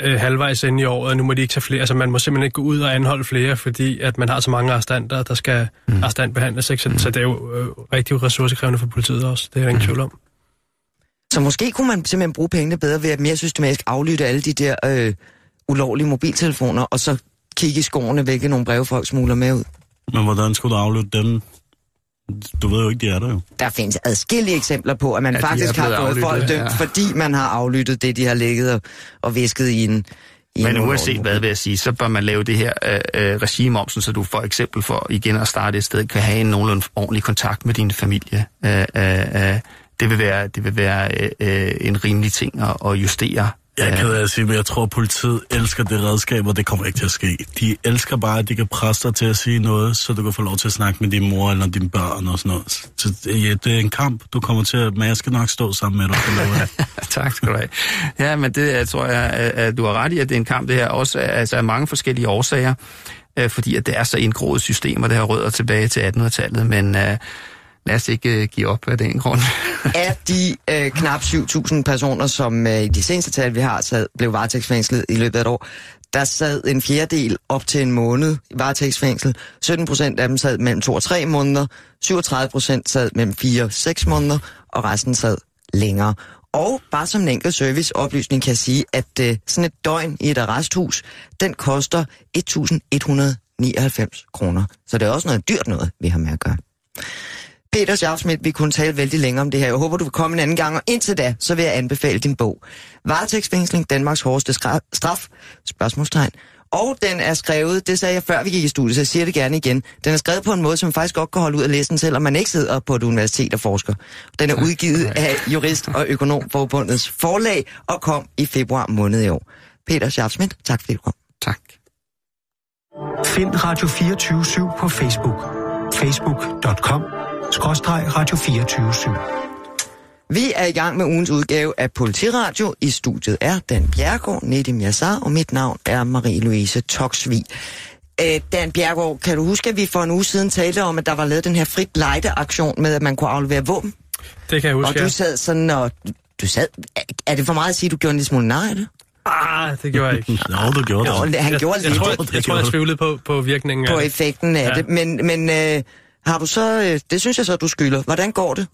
øh, halvvejs ind i året, nu må de ikke tage flere. Altså man må simpelthen ikke gå ud og anholde flere, fordi at man har så mange arrestanter, der skal mm. arrestantbehandles. Ikke? Så, mm. så det er jo øh, rigtig ressourcekrævende for politiet også. Det er der ingen mm. tvivl om. Så måske kunne man simpelthen bruge pengene bedre ved at mere systematisk aflytte alle de der øh, ulovlige mobiltelefoner, og så kigge i skoene, hvilke nogle breve folk smugler med ud. Men hvordan skulle du aflytte dem? Du ved jo ikke, de er der jo. Der findes adskillige eksempler på, at man Ja, faktisk har fået folk dømt, ja. fordi man har aflyttet det, de har ligget og, og visket i en... I Men en uanset hvad vil jeg sige, så bør man lave det her øh, øh, regime om, så du for eksempel for igen at starte et sted, kan have en nogenlunde ordentlig kontakt med din familie. Øh, øh, øh, det vil være, det vil være øh, øh, en rimelig ting at, at justere. Jeg af at sige, men jeg tror, at politiet elsker det redskab, og det kommer ikke til at ske. De elsker bare, at de kan presse dig til at sige noget, så du kan få lov til at snakke med din mor eller dine børn og sådan noget. Så det, ja, det er en kamp, du kommer til at... Men jeg skal nok stå sammen med dig. [laughs] tak skal du have. Ja, men det jeg tror jeg, at du har ret i, at det er en kamp, det her også altså, af mange forskellige årsager, øh, fordi at det er så indgroet system, og det har rødder tilbage til 1800-tallet, men øh, lad os ikke øh, give op af den grund. [laughs] Af de øh, knap 7.000 personer, som øh, i de seneste tal, vi har, sad, blev varetægtsfængslet i løbet af et år, der sad en fjerdedel op til en måned i varetægtsfængsel. 17 procent af dem sad mellem 2 og 3 måneder. 37 procent sad mellem 4 og 6 måneder, og resten sad længere. Og bare som en enkelt serviceoplysning kan jeg sige, at øh, sådan et døgn i et arresthus, den koster 1.199 kroner. Så det er også noget dyrt noget, vi har med at gøre. Peter Schaffsmidt, vi kunne tale vældig længe om det her. Jeg håber, du vil komme en anden gang, og indtil da, så vil jeg anbefale din bog. Varetægtsfængsling, Danmarks hårdeste straf, spørgsmålstegn. Og den er skrevet, det sagde jeg før vi gik i studiet, så jeg siger det gerne igen. Den er skrevet på en måde, som man faktisk godt kan holde ud at læse den, selvom man ikke sidder på et universitet og forsker. Den er udgivet af Jurist- og Økonomforbundets forlag og kom i februar måned i år. Peter Schaffsmidt, tak fordi du kom. tak. Find Radio 24 på Facebook. Facebook.com Radio 24 Vi er i gang med ugens udgave af Politiradio. I studiet er Dan Bjergård, Nedim Yassar, og mit navn er Marie-Louise Toksvig. Øh, Dan Bjergård, kan du huske, at vi for en uge siden talte om, at der var lavet den her frit lejde-aktion med, at man kunne aflevere våben? Det kan jeg huske, og du sad sådan og... Du sad, er- det for meget at sige, at du gjorde en lille smule nej af det? Ah, det gjorde jeg ikke. [laughs] Nå, du gjorde Jo, det. han jeg, gjorde jeg, lidt tror, jeg, jeg, tror, jeg [laughs] tvivlede på, på virkningen på af det. effekten af Ja. det. Men, men øh, har du så... Øh, det synes jeg så, du skylder. Hvordan går det?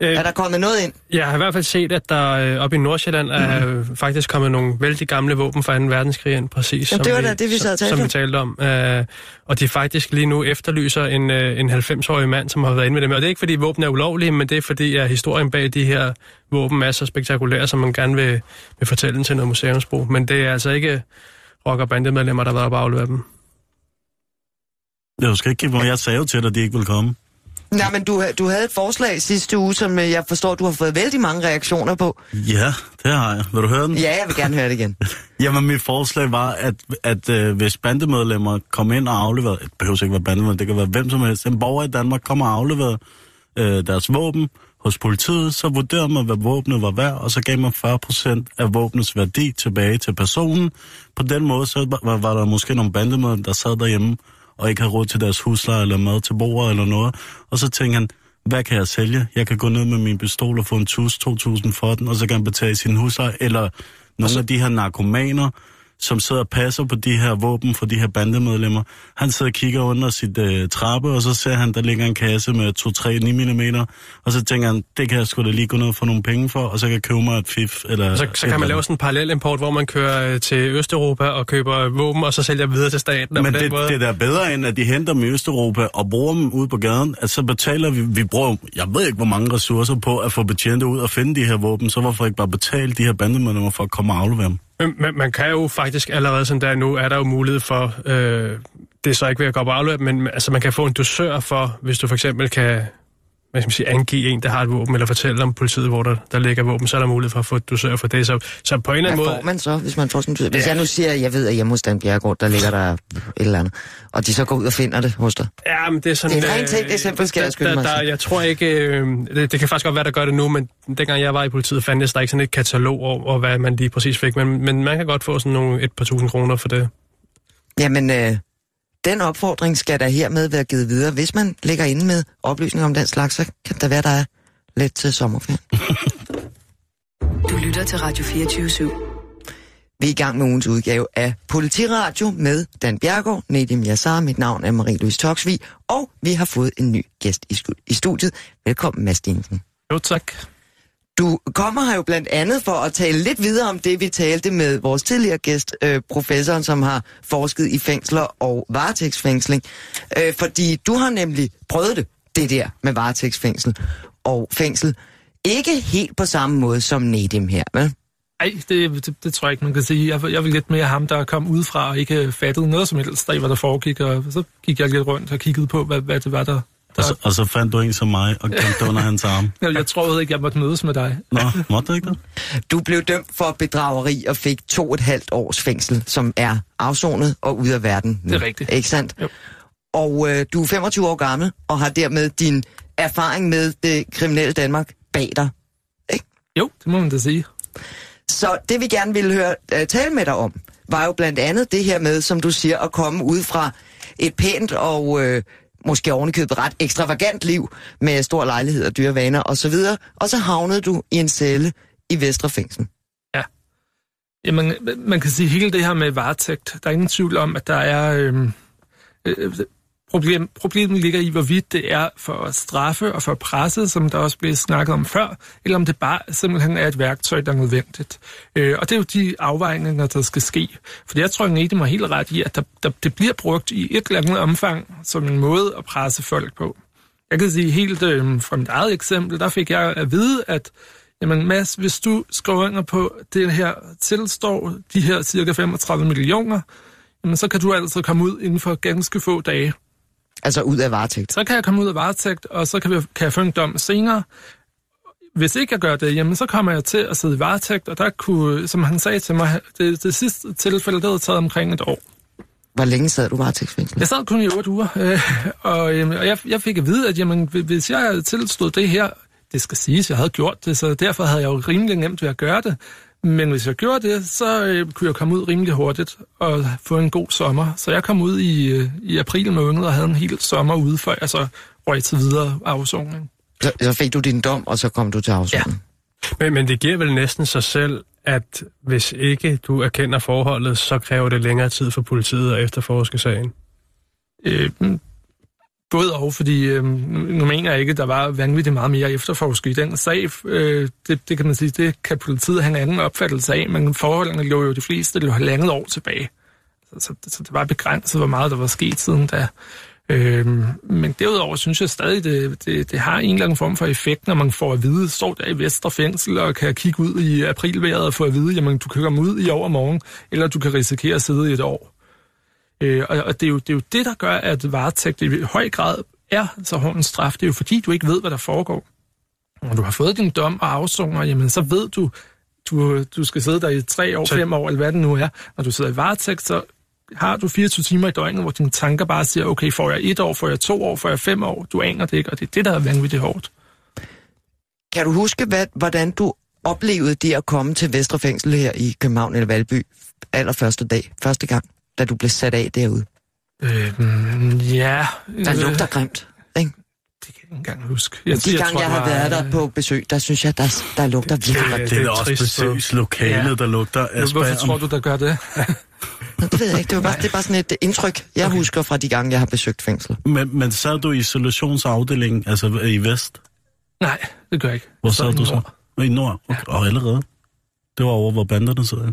Øh, Er der kommet noget ind? Jeg har i hvert fald set, at der øh, oppe i Nordsjælland er øh, faktisk kommet nogle vældig gamle våben fra 2. verdenskrig ind, præcis. Jamen, som det var da det, vi sad og talte som, som om. vi talte om. Øh, og de faktisk lige nu efterlyser en, øh, en 90-årig mand, som har været inde med dem. Og det er ikke, fordi våben er ulovlige, men det er, fordi at historien bag de her våben er så spektakulær, som man gerne vil, vil fortælle den til noget museumsbrug. Men det er altså ikke rock- og bandemedlemmer, der har været oppe og dem. Jeg skal ikke give mig. Jeg sagde jo til dig, at de ikke ville komme. Nej, men du, du havde et forslag sidste uge, som øh, jeg forstår, du har fået vældig mange reaktioner på. Ja, det har jeg. Vil du høre den? Ja, jeg vil gerne høre det igen. [laughs] Jamen, mit forslag var, at, at øh, hvis bandemedlemmer kom ind og afleverede, det behøver ikke være bandemedlemmer, det kan være hvem som helst, en borger i Danmark kommer og afleverer øh, deres våben hos politiet, så vurderede man, hvad våbnet var værd, og så gav man 40% af våbnets værdi tilbage til personen. På den måde, så var, var der måske nogle bandemedlemmer, der sad derhjemme, og ikke havde råd til deres husleje eller mad til bordet eller noget. Og så tænkte han, hvad kan jeg sælge? Jeg kan gå ned med min pistol og få en tus 2.000 for den, og så kan han betale sin husleje. Eller nogle af de her narkomaner, som sidder og passer på de her våben for de her bandemedlemmer. Han sidder og kigger under sit øh, trappe, og så ser han, der ligger en kasse med 2-3 9 mm, og så tænker han, det kan jeg sgu da lige gå ned og få nogle penge for, og så kan jeg købe mig et fif. Eller så, så kan man lave sådan en parallel import, hvor man kører øh, til Østeuropa og køber våben, og så sælger videre til staten. Men det, måde... det er da bedre, end at de henter dem i Østeuropa og bruger dem ude på gaden. At så betaler vi, vi bruger, jeg ved ikke, hvor mange ressourcer på at få betjente ud og finde de her våben, så hvorfor ikke bare betale de her bandemedlemmer for at komme og aflevere dem? Øh, men man, man kan jo faktisk allerede sådan der nu, er der jo mulighed for, øh, det er så ikke ved at gå på afløb, men altså man kan få en dosør for, hvis du for eksempel kan hvad skal man sige, angive en, der har et våben, eller fortælle om politiet, hvor der, der ligger våben, så er der mulighed for at få et dosør for det. Så, så på en eller anden Hvad måde... får man så, hvis man får sådan en Hvis ja. jeg nu siger, at jeg ved, at hjemme hos Dan Bjergård, der ligger der et eller andet, og de så går ud og finder det hos dig? Ja, men det er sådan... Det er en rent tænkt eksempel, skal der, jeg der, mig der, Jeg tror ikke... Øh, det, det kan faktisk godt være, der gør det nu, men dengang jeg var i politiet, fandtes der ikke sådan et katalog over, hvad man lige præcis fik. Men, men man kan godt få sådan nogle et par tusind kroner for det. Jamen, øh, den opfordring skal der hermed være givet videre. Hvis man ligger inde med oplysninger om den slags, så kan der være, der er lidt til sommerferien. [laughs] Du lytter til Radio 24 /7. Vi er i gang med ugens udgave af Politiradio med Dan Bjergård, Nedim Yassar, mit navn er Marie-Louise Toksvig, og vi har fået en ny gæst i studiet. Velkommen, Mads Dinsen. Jo, tak. Du kommer her jo blandt andet for at tale lidt videre om det, vi talte med vores tidligere gæst, øh, professoren, som har forsket i fængsler og varetægtsfængsling. Øh, fordi du har nemlig prøvet det, det der med varetægtsfængsel og fængsel. Ikke helt på samme måde som Nedim her, vel? Nej, det, det, det tror jeg ikke, man kan sige. Jeg, jeg vil lidt mere ham, der kom udefra og ikke fattede noget som helst af, hvad der foregik. Og så gik jeg lidt rundt og kiggede på, hvad, hvad det var, der... Og så, og så fandt du en som mig og gemte under hans arm. [laughs] Jeg, jeg troede ikke, jeg måtte mødes med dig. Nå, måtte du ikke det? Du blev dømt for bedrageri og fik to og et halvt års fængsel, som er afsonet og ude af verden. Nu. Det er rigtigt. Ikke sandt? Jo. Og øh, du er 25 år gammel og har dermed din erfaring med det kriminelle Danmark bag dig. Jo, det må man da sige. Så det vi gerne ville høre uh, tale med dig om, var jo blandt andet det her med, som du siger, at komme ud fra et pænt og uh, måske ovenikøbet ret ekstravagant liv med stor lejlighed og dyre vaner osv., og så havnede du i en celle i Vestre Fængsel. Jamen, man kan sige hele det her med varetægt. Der er ingen tvivl om, at der er... Øhm, øh, øh, problem, problemet ligger i, hvorvidt det er for at straffe og for presset, presse, som der også blev snakket om før, eller om det bare simpelthen er et værktøj, der er nødvendigt. Øh, og det er jo de afvejninger, der skal ske. For jeg tror, at det må helt ret i, at der, der, det bliver brugt i et eller andet omfang som en måde at presse folk på. Jeg kan sige helt øh, fra mit eget eksempel, der fik jeg at vide, at Jamen Mads, hvis du skriver under på det her tilstår de her cirka 35 millioner, jamen så kan du altså komme ud inden for ganske få dage. Altså ud af varetægt. Så kan jeg komme ud af varetægt, og så kan, vi, kan jeg få en dom senere. Hvis ikke jeg gør det, jamen så kommer jeg til at sidde i varetægt, og der kunne, som han sagde til mig, det, det sidste tilfælde, det havde taget omkring et år. Hvor længe sad du varetægtsfængslet? Jeg sad kun i otte uger, øh, og, øh, og jeg, jeg fik at vide, at jamen, hvis jeg tilstået det her, det skal siges, jeg havde gjort det, så derfor havde jeg jo rimelig nemt ved at gøre det. Men hvis jeg gjorde det, så øh, kunne jeg komme ud rimelig hurtigt og få en god sommer. Så jeg kom ud i, øh, i april måned og havde en hel sommer ude, før jeg så røg til videre afsoning. Så, så fik du din dom, og så kom du til afsoning? Men, men det giver vel næsten sig selv, at hvis ikke du erkender forholdet, så kræver det længere tid for politiet at efterforske sagen. Øh, både og, fordi øh, nu mener jeg ikke, at der var vanvittigt meget mere efterforske i den sag. Øh, det, det kan man sige, det kan politiet have en anden opfattelse af, men forholdene lå jo de fleste lå halvandet år tilbage. Så, så, så det var begrænset, hvor meget der var sket siden da. Øh, men derudover synes jeg stadig, det, det, det har en eller anden form for effekt, når man får at vide, står der i Vestre Fængsel og kan kigge ud i aprilværet og få at vide, jamen du kan komme ud i overmorgen, eller du kan risikere at sidde i et år. Øh, og og det, er jo, det er jo det, der gør, at varetægt i høj grad er så hård en straf. Det er jo fordi, du ikke ved, hvad der foregår. Når du har fået din dom og afsoner, jamen så ved du, du, du skal sidde der i tre år, fem år, eller hvad det nu er. Når du sidder i varetægt, så har du 24 timer i døgnet, hvor dine tanker bare siger, okay, får jeg et år, får jeg to år, får jeg fem år, du aner det ikke, og det er det, der er vanvittigt hårdt. Kan du huske, hvad, hvordan du oplevede det at komme til Vestre Fængsel her i København eller Valby allerførste dag, første gang, da du blev sat af derude? Øhm, ja. Der øh, lugter grimt, ikke? Det kan jeg ikke engang huske. De gange, jeg, jeg har været der på besøg, der synes jeg, der, der lugter virkelig det- grimt. Det er også besøgslokalet, Ja. der lugter af Hvorfor tror du, der gør det? [laughs] Det ved jeg ikke, det, var bare, det er bare sådan et indtryk, jeg okay. husker fra de gange, jeg har besøgt fængsel. Men, men sad du i isolationsafdelingen, altså i vest? Nej, det gør jeg ikke. Hvor Jeg sad du så? I nord? Okay. Og allerede? Det var over, hvor banderne sidder.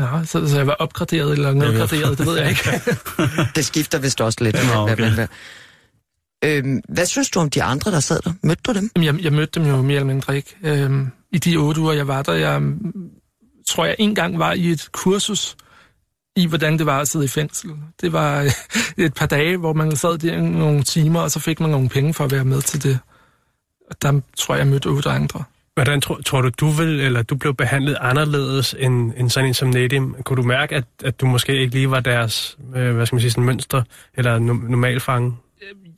Nå, så, så jeg var opgraderet eller nedgraderet, det ved jeg ikke. [laughs] Det skifter vist også lidt. Nå, hvad- okay. hvad- hvad- Øhm, hvad synes du om de andre, der sad der? Mødte du dem? Jeg, jeg mødte dem jo mere eller mindre ikke. Øhm, I de otte uger, jeg var der, jeg tror, jeg en gang var i et kursus i, hvordan det var at sidde i fængsel. Det var øh, et par dage, hvor man sad der i nogle timer, og så fik man nogle penge for at være med til det. Og der tror jeg, jeg mødte otte andre. Hvordan tror, tror du, du vil, eller du blev behandlet anderledes end, end sådan en som Nedim? Kunne du mærke, at, at du måske ikke lige var deres, øh, hvad skal man sige, sådan mønster, eller no- normalfange?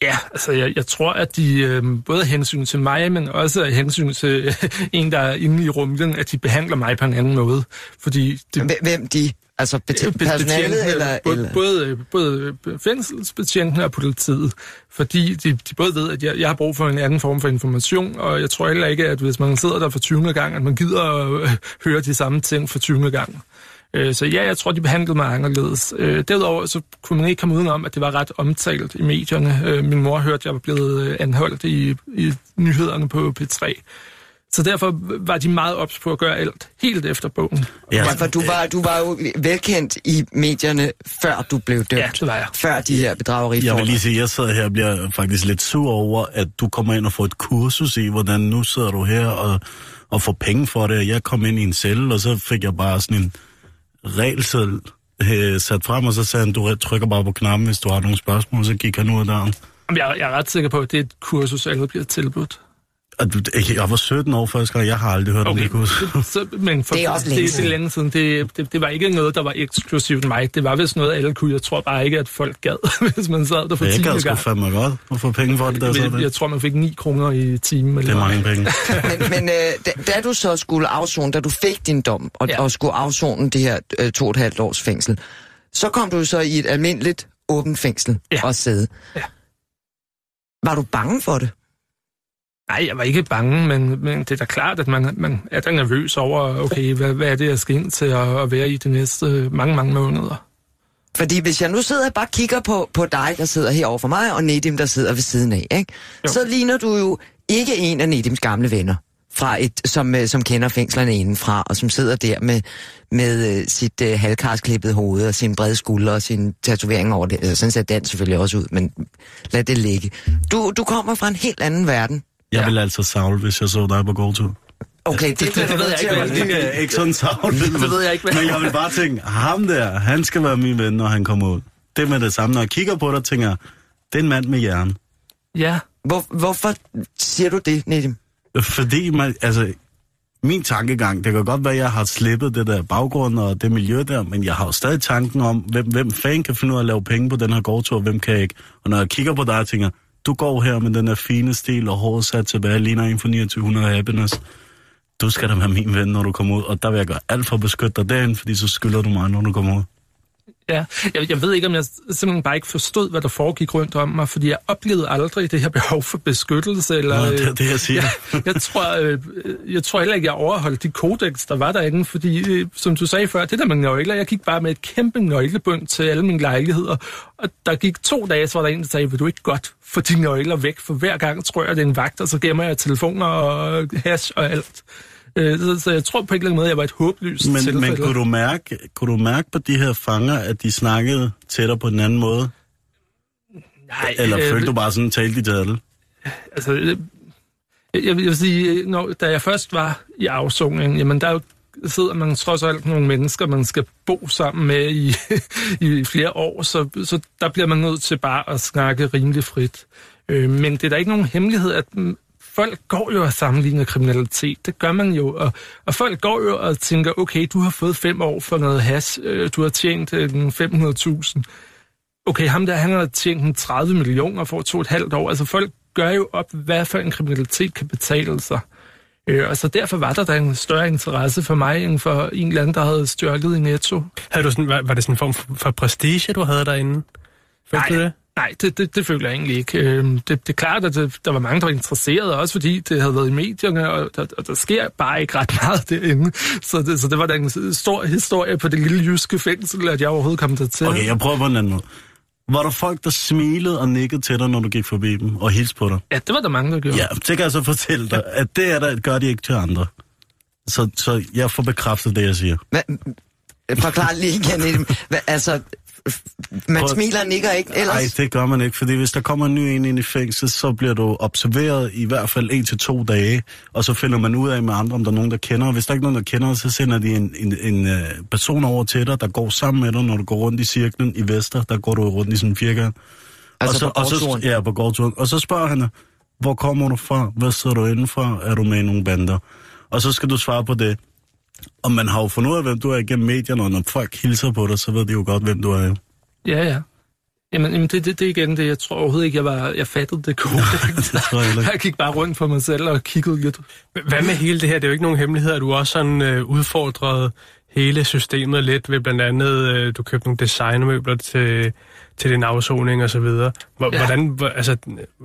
Ja, altså jeg, jeg tror, at de øh, både af hensyn til mig, men også af hensyn til øh, en, der er inde i rummet, at de behandler mig på en anden måde. Fordi det, Hvem de? Altså bet- Øh, be- personalet betjentene, eller, både, eller? Både, både fængselsbetjentene og politiet, fordi de, de både ved, at jeg, jeg har brug for en anden form for information, og jeg tror heller ikke, at hvis man sidder der for 20. gang, at man gider at øh, [laughs] høre de samme ting for 20. gang. Øh, Så ja, jeg tror, de behandlede mig anderledes. Øh, Derudover så kunne man ikke komme udenom, at det var ret omtalt i medierne. Øh, Min mor hørte, at jeg var blevet øh, anholdt i, i nyhederne på P3. Så derfor var de meget ops på at gøre alt helt efter bogen. Ja, For du var, du var jo velkendt i medierne, før du blev dømt. Ja, det var jeg. Før de her bedrageriformer. Jeg vil lige sige, at jeg sidder her og bliver faktisk lidt sur over, at du kommer ind og får et kursus i, hvordan nu sidder du her og, og får penge for det. Jeg kom ind i en celle, og så fik jeg bare sådan en regelseddel øh, sat frem, og så sagde han, du trykker bare på knappen, hvis du har nogle spørgsmål, så gik han ud af døren. Jeg, jeg er ret sikker på, at det er et kursus, alle bliver tilbudt. Og du, jeg var 17 år første gang, jeg har aldrig hørt okay. om det kursus. [laughs] Så, men for, Det er også længe det, længe siden. Det, det, det, var ikke noget, der var eksklusivt mig. Det var vist noget, alle kunne. Jeg tror bare ikke, at folk gad, [laughs] hvis man sad der for Jeg 10 gad sgu fandme godt at få penge for det der. Så Jeg, jeg tror, man fik 9 kroner i timen. det Eller er mange penge. [laughs] Men, men øh, da, da du så skulle afzone, da du fik din dom, og, ja. Ja. og skulle afzone det her øh, to og et halvt års fængsel, så kom du så i et almindeligt åbent fængsel Ja. og sidde. Ja. Var du bange for det? Nej, jeg var ikke bange, men, men det er da klart, at man, man er da nervøs over, okay, hvad, hvad er det, jeg skal ind til at, at være i de næste mange, mange måneder. Fordi hvis jeg nu sidder og bare kigger på, på dig, der sidder her over for mig, og Nedim, der sidder ved siden af, ikke? Jo. så ligner du jo ikke en af Nedims gamle venner, fra et, som, øh, som kender fængslerne indenfra, og som sidder der med, med øh, sit øh, halvkarsklippede hoved og sin brede skuldre og sin tatovering over det. Altså, sådan ser den selvfølgelig også ud, men lad det ligge. Du, du kommer fra en helt anden verden. Jeg Ja. ville altså savle, hvis jeg så dig på gårdtur. Okay, det, det- det ved jeg ikke, hvad jeg Ikke, ikke sådan savle. Det ved jeg ikke, hvad- Men jeg vil bare tænke, ham der, han skal være min ven, når han kommer ud. Det med det samme. Når jeg kigger på dig, tænker jeg, det er en mand med hjerne. Ja, Hvor, hvorfor siger du det, Nedim? Fordi man, altså, min tankegang, det kan godt være, at jeg har slippet det der baggrund og det miljø der, men jeg har jo stadig tanken om, hvem, hvem fanden kan finde ud af at lave penge på den her gårdtur, og hvem kan ikke. Og når jeg kigger på dig, tænker du går her med den der fine stil og håret sat tilbage, ligner en for 2900 happiness. Du skal da være min ven, når du kommer ud, og der vil jeg gøre alt for at beskytte dig derinde, fordi så skylder du mig, når du kommer ud. Ja, jeg, jeg ved ikke, om jeg simpelthen bare ikke forstod, hvad der foregik rundt om mig, fordi jeg oplevede aldrig det her behov for beskyttelse. Eller, Nå, det er det, jeg siger. Jeg, jeg, tror, øh, jeg tror heller ikke, jeg overholdt de kodex, der var derinde, fordi, øh, som du sagde før, det der med nøgler, jeg gik bare med et kæmpe nøglebund til alle mine lejligheder, og der gik to dage, så var der en, der sagde, vil du ikke godt få de nøgler væk, for hver gang tror jeg, det er en vagt, og så gemmer jeg telefoner og hash og alt. Øh, så, så jeg tror på en eller anden måde, jeg var et håbløst Men, tilfælde. men kunne, du mærke, kunne du mærke på de her fanger, at de snakkede dig på en anden måde? Nej, Eller øh, følte du bare sådan, talte de til alle? altså, øh, jeg, jeg vil sige, når, da jeg først var i afsoningen, jamen der er jo sidder man trods alt nogle mennesker, man skal bo sammen med i, [laughs] i flere år, så, så der bliver man nødt til bare at snakke rimelig frit. Øh, men det er da ikke nogen hemmelighed, at folk går jo og sammenligner kriminalitet. Det gør man jo. Og, og folk går jo og tænker, okay, du har fået fem år for noget has, øh, du har tjent øh, 500.000. Okay, ham der, han har tjent en 30 millioner for to og et halvt år. Altså folk gør jo op, hvad for en kriminalitet kan betale sig. Øh, og så derfor var der da en større interesse for mig, end for en eller anden, der havde stjålet i Netto. Havde du sådan, var, var det sådan en form for, prestige, du havde derinde? Følte du Nej, det? Nej det, det, det føler jeg egentlig ikke. Øhm, det, det er klart, at det, der var mange, der var interesserede, også fordi det havde været i medierne, og der, og der sker bare ikke ret meget derinde. Så det, så det var da en stor historie på det lille jyske fængsel, at jeg overhovedet kom der til. Okay, jeg prøver på en anden måde. Var der folk, der smilede og nikkede til dig, når du gik forbi dem, og hilste på dig? Ja, det var der mange, der gjorde. Ja, det kan jeg så fortælle dig, at det er der, gør de ikke til andre. Så, så jeg får bekræftet det, jeg siger. Hvad, forklar lige igen. Hvad, altså, man Prøv- smiler og nikker ikke Nej, ellers? det gør man ikke, fordi hvis der kommer en ny en ind i fængsel, så bliver du observeret i hvert fald en til to dage, og så finder man ud af med andre, om der er nogen, der kender. Hvis der ikke er nogen, der kender, så sender de en, en, en uh, person over til dig, der går sammen med dig, når du går rundt i cirklen i Vester, der går du rundt i sådan en firkant. Altså og så, på og så, gårdturen? Ja, på gårdturen. Og så spørger han, hvor kommer du fra? Hvad sidder du indenfor? Er du med i nogle bander? Og så skal du svare på det. Og man har jo fundet ud af, hvem du er igennem medierne, og når folk hilser på dig, så ved de jo godt, hvem du er. Ja, ja. Jamen, jamen det, det, det er igen det, jeg tror overhovedet ikke, jeg var, jeg fattede det korrekt. Det tror jeg ikke. [laughs] jeg gik bare rundt for mig selv og kiggede lidt. Hvad med hele det her? Det er jo ikke nogen hemmelighed, at du også sådan øh, udfordrede hele systemet lidt ved blandt andet, øh, du købte nogle designermøbler til, til din afsoning og så videre. Hvor- Ja. Hvordan, hvor- altså,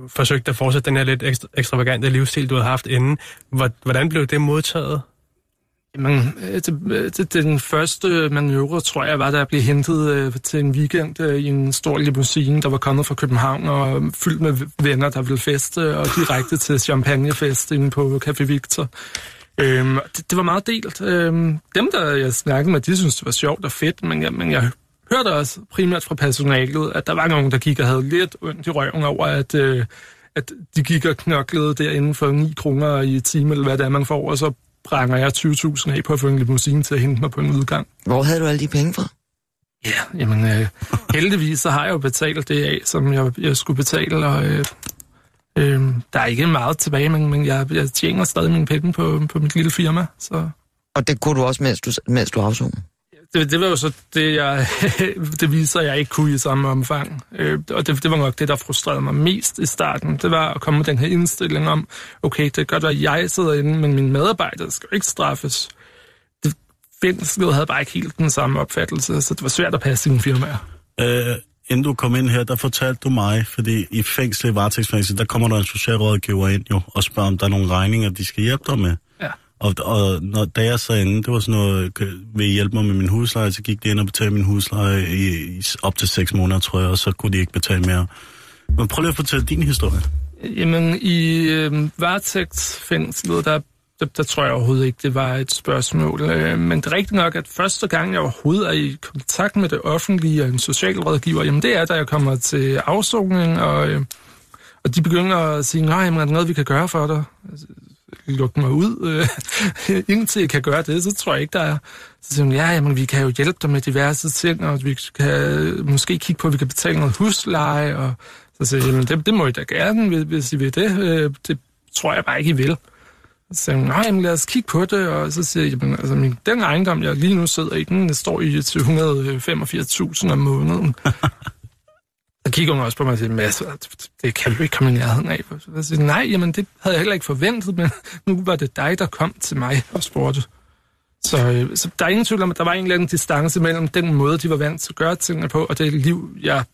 forsøgte at fortsætte den her lidt ekstra, ekstravagante livsstil, du havde haft inden. Hvor- Hvordan blev det modtaget? Jamen, øh, det, det, øh, den første manøvre, tror jeg, var, da jeg blev hentet øh, til en weekend øh, i en stor limousine, der var kommet fra København og fyldt med venner, der ville feste, og direkte til champagnefest inde på Café Victor. Øhm, det, det var meget delt. Øhm, dem, der jeg snakkede med, de synes det var sjovt og fedt, men jeg, men jeg hørte også primært fra personalet, at der var nogen, der gik og havde lidt ondt i røven over, at, øh, at de gik og knoklede derinde for 9 kroner i time, eller hvad det er, man får, og så brænger jeg 20.000 af på at få en limousine til at hente mig på en udgang. Hvor havde du alle de penge fra? Ja, jamen øh, heldigvis så har jeg jo betalt det af, som jeg, jeg skulle betale, og øh, øh, der er ikke meget tilbage, men, men jeg, jeg tjener stadig mine penge på, på mit lille firma, så Og det kunne du også, mens du, mens du afsonede? Det, det var jo så det, jeg, [laughs] det viser, at jeg ikke kunne i samme omfang. Øh, og det, det var nok det, der frustrerede mig mest i starten. Det var at komme med den her indstilling om, okay, det kan godt være, at jeg sidder inde, men mine medarbejdere skal jo ikke straffes. Det fængslet havde bare ikke helt den samme opfattelse, så det var svært at passe sine firmaer. Øh, inden du kom ind her, der fortalte du mig, fordi i fængsel, i varetægtsfængsel, der kommer der en socialrådgiver ind jo, og spørger, om der er nogle regninger, de skal hjælpe dig med. Og, og når, da jeg så inde, det var sådan noget, vil I hjælpe mig med min husleje, så gik de ind og betalte min husleje i, i op til 6 måneder, tror jeg, og så kunne de ikke betale mere. Men prøv lige at fortælle din historie. Jamen, i øh, varetægtsfængslet, der, der, der tror jeg overhovedet ikke, det var et spørgsmål. Øh, men det er rigtigt nok, at første gang, jeg overhovedet er i kontakt med det offentlige og en socialrådgiver, jamen det er, da jeg kommer til afsoning, og, øh, og de begynder at sige, nej, men er der noget, vi kan gøre for dig? Lukke mig ud. Øh, [laughs] indtil jeg kan gøre det, så tror jeg ikke, der er. Så siger hun, ja, jamen, vi kan jo hjælpe dig med diverse ting, og vi kan øh, måske kigge på, at vi kan betale noget husleje, og så siger jeg, jamen, det, det må I da gerne, hvis- I vil det. Øh, det tror jeg bare ikke, I vil. Så siger hun, nej, jamen, lad os kigge på det, og så siger jeg, jamen, altså, min, den ejendom, jeg lige nu sidder i, den står i til 185.000 om måneden. Så kigger hun også på mig og siger, Mads, altså, det kan du ikke komme i nærheden af. Så jeg siger, nej, jamen det havde jeg heller ikke forventet, men [laughs] nu var det dig, der kom til mig og spurgte. Så, øh, så der er ingen tvivl om, at der var en eller anden distance mellem den måde, de var vant til at gøre tingene på, og det liv, jeg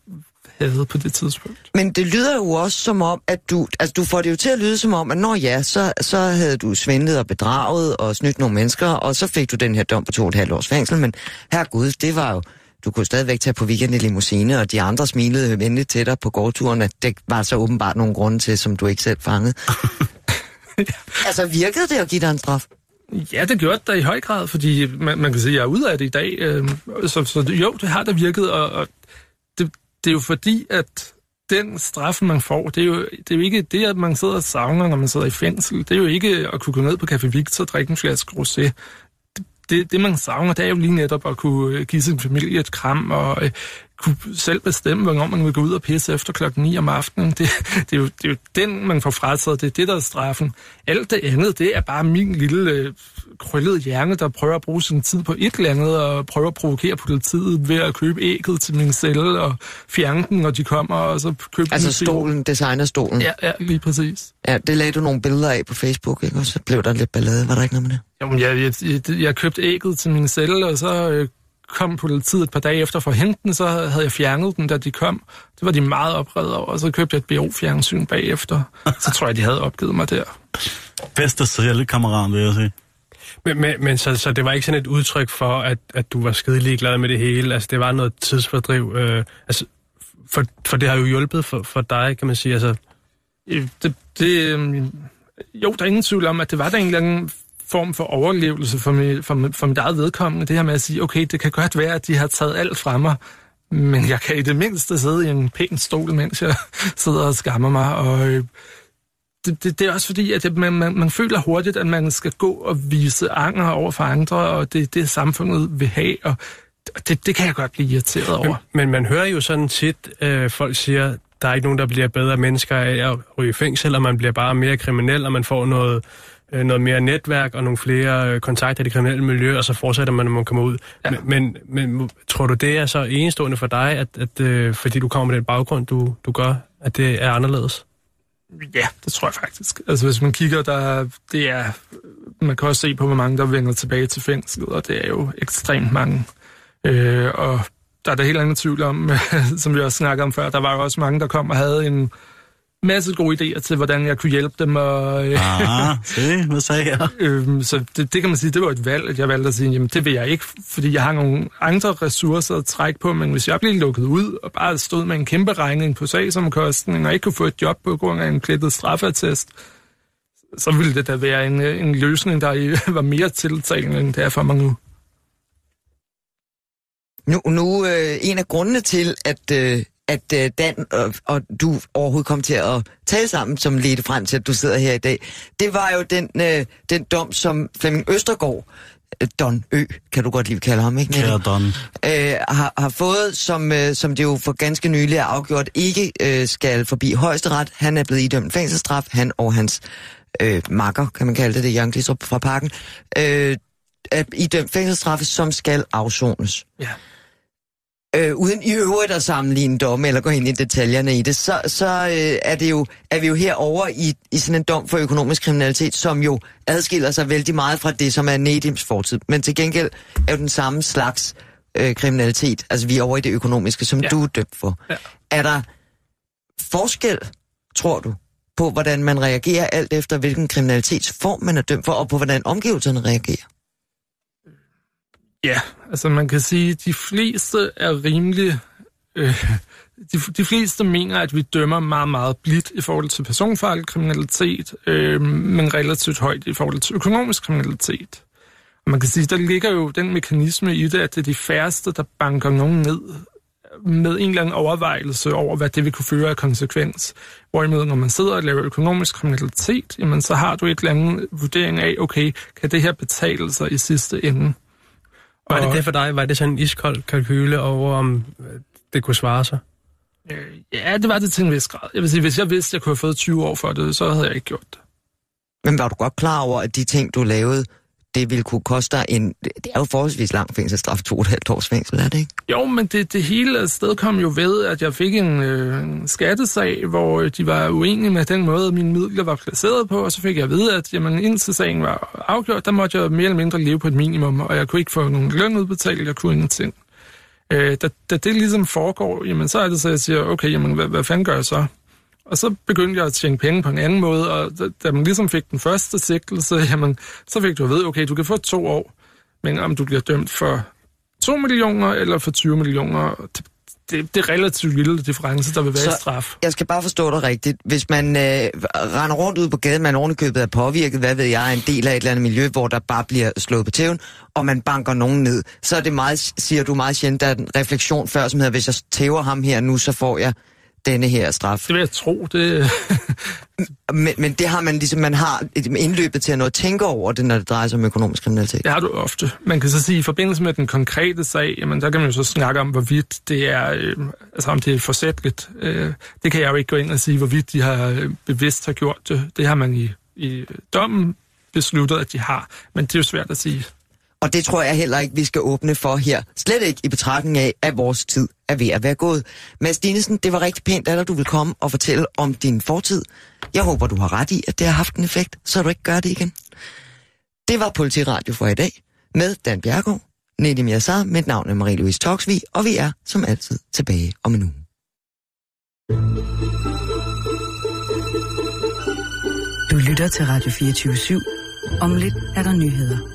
havde på det tidspunkt. Men det lyder jo også som om, at du, altså du får det jo til at lyde som om, at når ja, så, så havde du svindlet og bedraget og snydt nogle mennesker, og så fik du den her dom på to og et halvt års fængsel, men herregud, det var jo, du kunne stadigvæk tage på weekend i limousine, og de andre smilede venligt til dig på gårdturen, at det var så åbenbart nogle grunde til, som du ikke selv fangede. [laughs] altså virkede det at give dig en straf? Ja, det gjorde det da i høj grad, fordi man, man kan sige, at jeg er ude af det i dag. Øh, så, så jo, det har da virket, og, og det, det er jo fordi, at den straf, man får, det er, jo, det er jo ikke det, at man sidder og savner, når man sidder i fængsel. Det er jo ikke at kunne gå ned på Café Victor og drikke en flaske rosé. Det, det, man savner, det er jo lige netop at kunne øh, give sin familie et kram og øh, kunne selv bestemme, hvornår man vil gå ud og pisse efter klokken 9 om aftenen. Det, [laughs] det, er jo, det er jo den, man får frataget. Det er det, der er straffen. Alt det andet, det er bare min lille øh, krøllede hjerne, der prøver at bruge sin tid på et eller andet og prøver at provokere politiet ved at købe ægget til min celle og fjerne den, når de kommer, og så købe Altså stolen, designerstolen. Ja, ja, lige præcis. ja, det lagde du nogle billeder af på Facebook, ikke? Og så blev der lidt ballade. Var der ikke noget med det? Jamen, jeg, jeg, jeg, købte ægget til min celle, og så øh, kom politiet et par dage efter for at hente den, så havde jeg fjernet den, da de kom. Det var de meget oprevet over, og så købte jeg et BO-fjernsyn bagefter. Så tror jeg, de havde opgivet mig der. Bedste cellekammerat, vil jeg sige. Men, men, men så, så det var ikke sådan et udtryk for, at, at du var skide glad med det hele? Altså, det var noget tidsfordriv? Øh, altså, for, for det har jo hjulpet for, for dig, kan man sige. Altså, Øh, Det, det, øh, jo, der er ingen tvivl om, at det var der en eller anden form for overlevelse for, mit, for, mit, for mit eget vedkommende. Det her med at sige, okay, det kan godt være, at de har taget alt fra mig, men jeg kan i det mindste sidde i en pæn stol, mens jeg [laughs] sidder og skammer mig. Og øh, det, det, det er også fordi, at det, man, man, man føler hurtigt, at man skal gå og vise anger over for andre, og det er det, samfundet vil have, og det, det kan jeg godt blive irriteret over. men, men man hører jo sådan tit, øh, folk siger, der er ikke nogen, der bliver bedre mennesker af at ryge i fængsel, og man bliver bare mere kriminel, og man får noget, øh, noget mere netværk og nogle flere øh, kontakter i det kriminelle miljø, og så fortsætter man, når man kommer ud. Ja. Men, men, men tror du, det er så enestående for dig, at, at øh, fordi du kommer med den baggrund, du, du gør, at det er anderledes? Ja, det tror jeg faktisk. Altså hvis man kigger, der det er, man kan også se på, hvor mange der vender tilbage til fængslet, og det er jo ekstremt mange. Øh, og der er der helt andet tvivl om, [laughs] som vi også snakkede om før, der var jo også mange, der kom og havde en masse gode idéer til, hvordan jeg kunne hjælpe dem. Og, øh, Ah, se, hvad sagde jeg? [laughs] Øhm, så det, det kan man sige, det var et valg, at jeg valgte at sige, jamen det vil jeg ikke, fordi jeg har nogle andre ressourcer at trække på, men hvis jeg blev lukket ud og bare stod med en kæmpe regning på sagsomkostning og ikke kunne få et job på grund af en plettet straffeattest, så ville det da være en, øh, en løsning, der i- [laughs] var mere tiltalende, end det er for mig nu. Nu, nu øh, en af grundene til, at, øh, at øh, Dan og, og du overhovedet kom til at tale sammen, som ledte frem til, at du sidder her i dag, det var jo den, øh, den dom, som Flemming Østergaard, øh, Don Ø, kan du godt lige kalde ham, ikke? Kære Don. øh, har, har fået, som, øh, som det jo for ganske nylig er afgjort, ikke øh, skal forbi højesteret. Han er blevet idømt fængselsstraf, han og hans øh, makker, kan man kalde det, det Jørgen Glistrup fra parken, øh, er idømt fængselsstraf, som skal afsones. Ja. Øh, uden i øvrigt at sammenligne domme eller gå ind i detaljerne i det, så, så øh, er, det jo, er vi jo herover i, i sådan en dom for økonomisk kriminalitet, som jo adskiller sig vældig meget fra det, som er Nedims fortid. Men til gengæld er jo den samme slags øh, kriminalitet, altså vi er over i det økonomiske, som ja. Du er dømt for. Ja. Er der forskel, tror du, på hvordan man reagerer alt efter, hvilken kriminalitetsform man er dømt for, og på hvordan omgivelserne reagerer? Ja, altså man kan sige, at de fleste er rimelig... Øh, de, de fleste mener, at vi dømmer meget, meget blidt i forhold til personfarlig kriminalitet, øh, men relativt højt i forhold til økonomisk kriminalitet. Og man kan sige, der ligger jo den mekanisme i det, at det er de færreste, der banker nogen ned med en eller anden overvejelse over, hvad det vil kunne føre af konsekvens. Hvorimod, når man sidder og laver økonomisk kriminalitet, jamen, så har du et eller andet vurdering af, okay, kan det her betale sig i sidste ende? Var det det for dig? Var det sådan en iskold kalkyle over, om øh, det kunne svare sig? Øh, ja, det var det til en vis grad. Jeg vil sige, hvis jeg vidste, at jeg kunne have fået 20 år for det, så havde jeg ikke gjort det. Men var du godt klar over, at de ting, du lavede, det ville kunne koste dig en... Det er jo forholdsvis lang fængselsstraf, to og et halvt års fængsel, er det ikke? Jo, men det, det hele sted kom jo ved, at jeg fik en, øh, skattesag, hvor øh, de var uenige med den måde, mine midler var placeret på, og så fik jeg at vide, at jamen, indtil sagen var afgjort, der måtte jeg mere eller mindre leve på et minimum, og jeg kunne ikke få nogen løn udbetalt, jeg kunne ingenting. Øh, da, da det ligesom foregår, jamen, så er det så, jeg siger, okay, jamen, hvad, hvad fanden gør jeg så? Og så begyndte jeg at tjene penge på en anden måde, og da, da man ligesom fik den første sigtelse, [laughs] jamen, så fik du at vide, okay, du kan få to år, men om du bliver dømt for 2 millioner eller for 20 millioner, det, det, det er relativt lille difference, der vil være Så- straf. Jeg skal bare forstå dig rigtigt. Hvis man øh, render rundt ud på gaden, man ovenikøbet er påvirket, hvad ved jeg, er en del af et eller andet miljø, hvor der bare bliver slået på tæven, og man banker nogen ned, så er det meget, siger du meget sjældent, der er en refleksion før, som hedder, hvis jeg tæver ham her nu, så får jeg denne her straf. Det vil jeg tro, det, [laughs] Men, men det har man ligesom, man har et indløbet til at nå at tænke over det, når det drejer sig om økonomisk kriminalitet. Det har du ofte. Man kan så sige, at i forbindelse med den konkrete sag, jamen, der kan man jo så snakke om, hvorvidt det er, øh, altså om det er forsætligt. Øh, det kan jeg jo ikke gå ind og sige, hvorvidt de har øh, bevidst har gjort det. Det har man i, i dommen besluttet, at de har. Men det er jo svært at sige. Og det tror jeg heller ikke, vi skal åbne for her. Slet ikke i betragtning af, at vores tid er ved at være gået. Mads Dinesen, det var rigtig pænt, at du vil komme og fortælle om din fortid. Jeg håber, du har ret i, at det har haft en effekt, så du ikke gør det igen. Det var Politiradio for i dag med Dan Bjergård, Nedim Yassar, mit navn er Marie-Louise Toksvig, og vi er som altid tilbage om en uge. Du lytter til Radio 24 /7. Om lidt er der nyheder.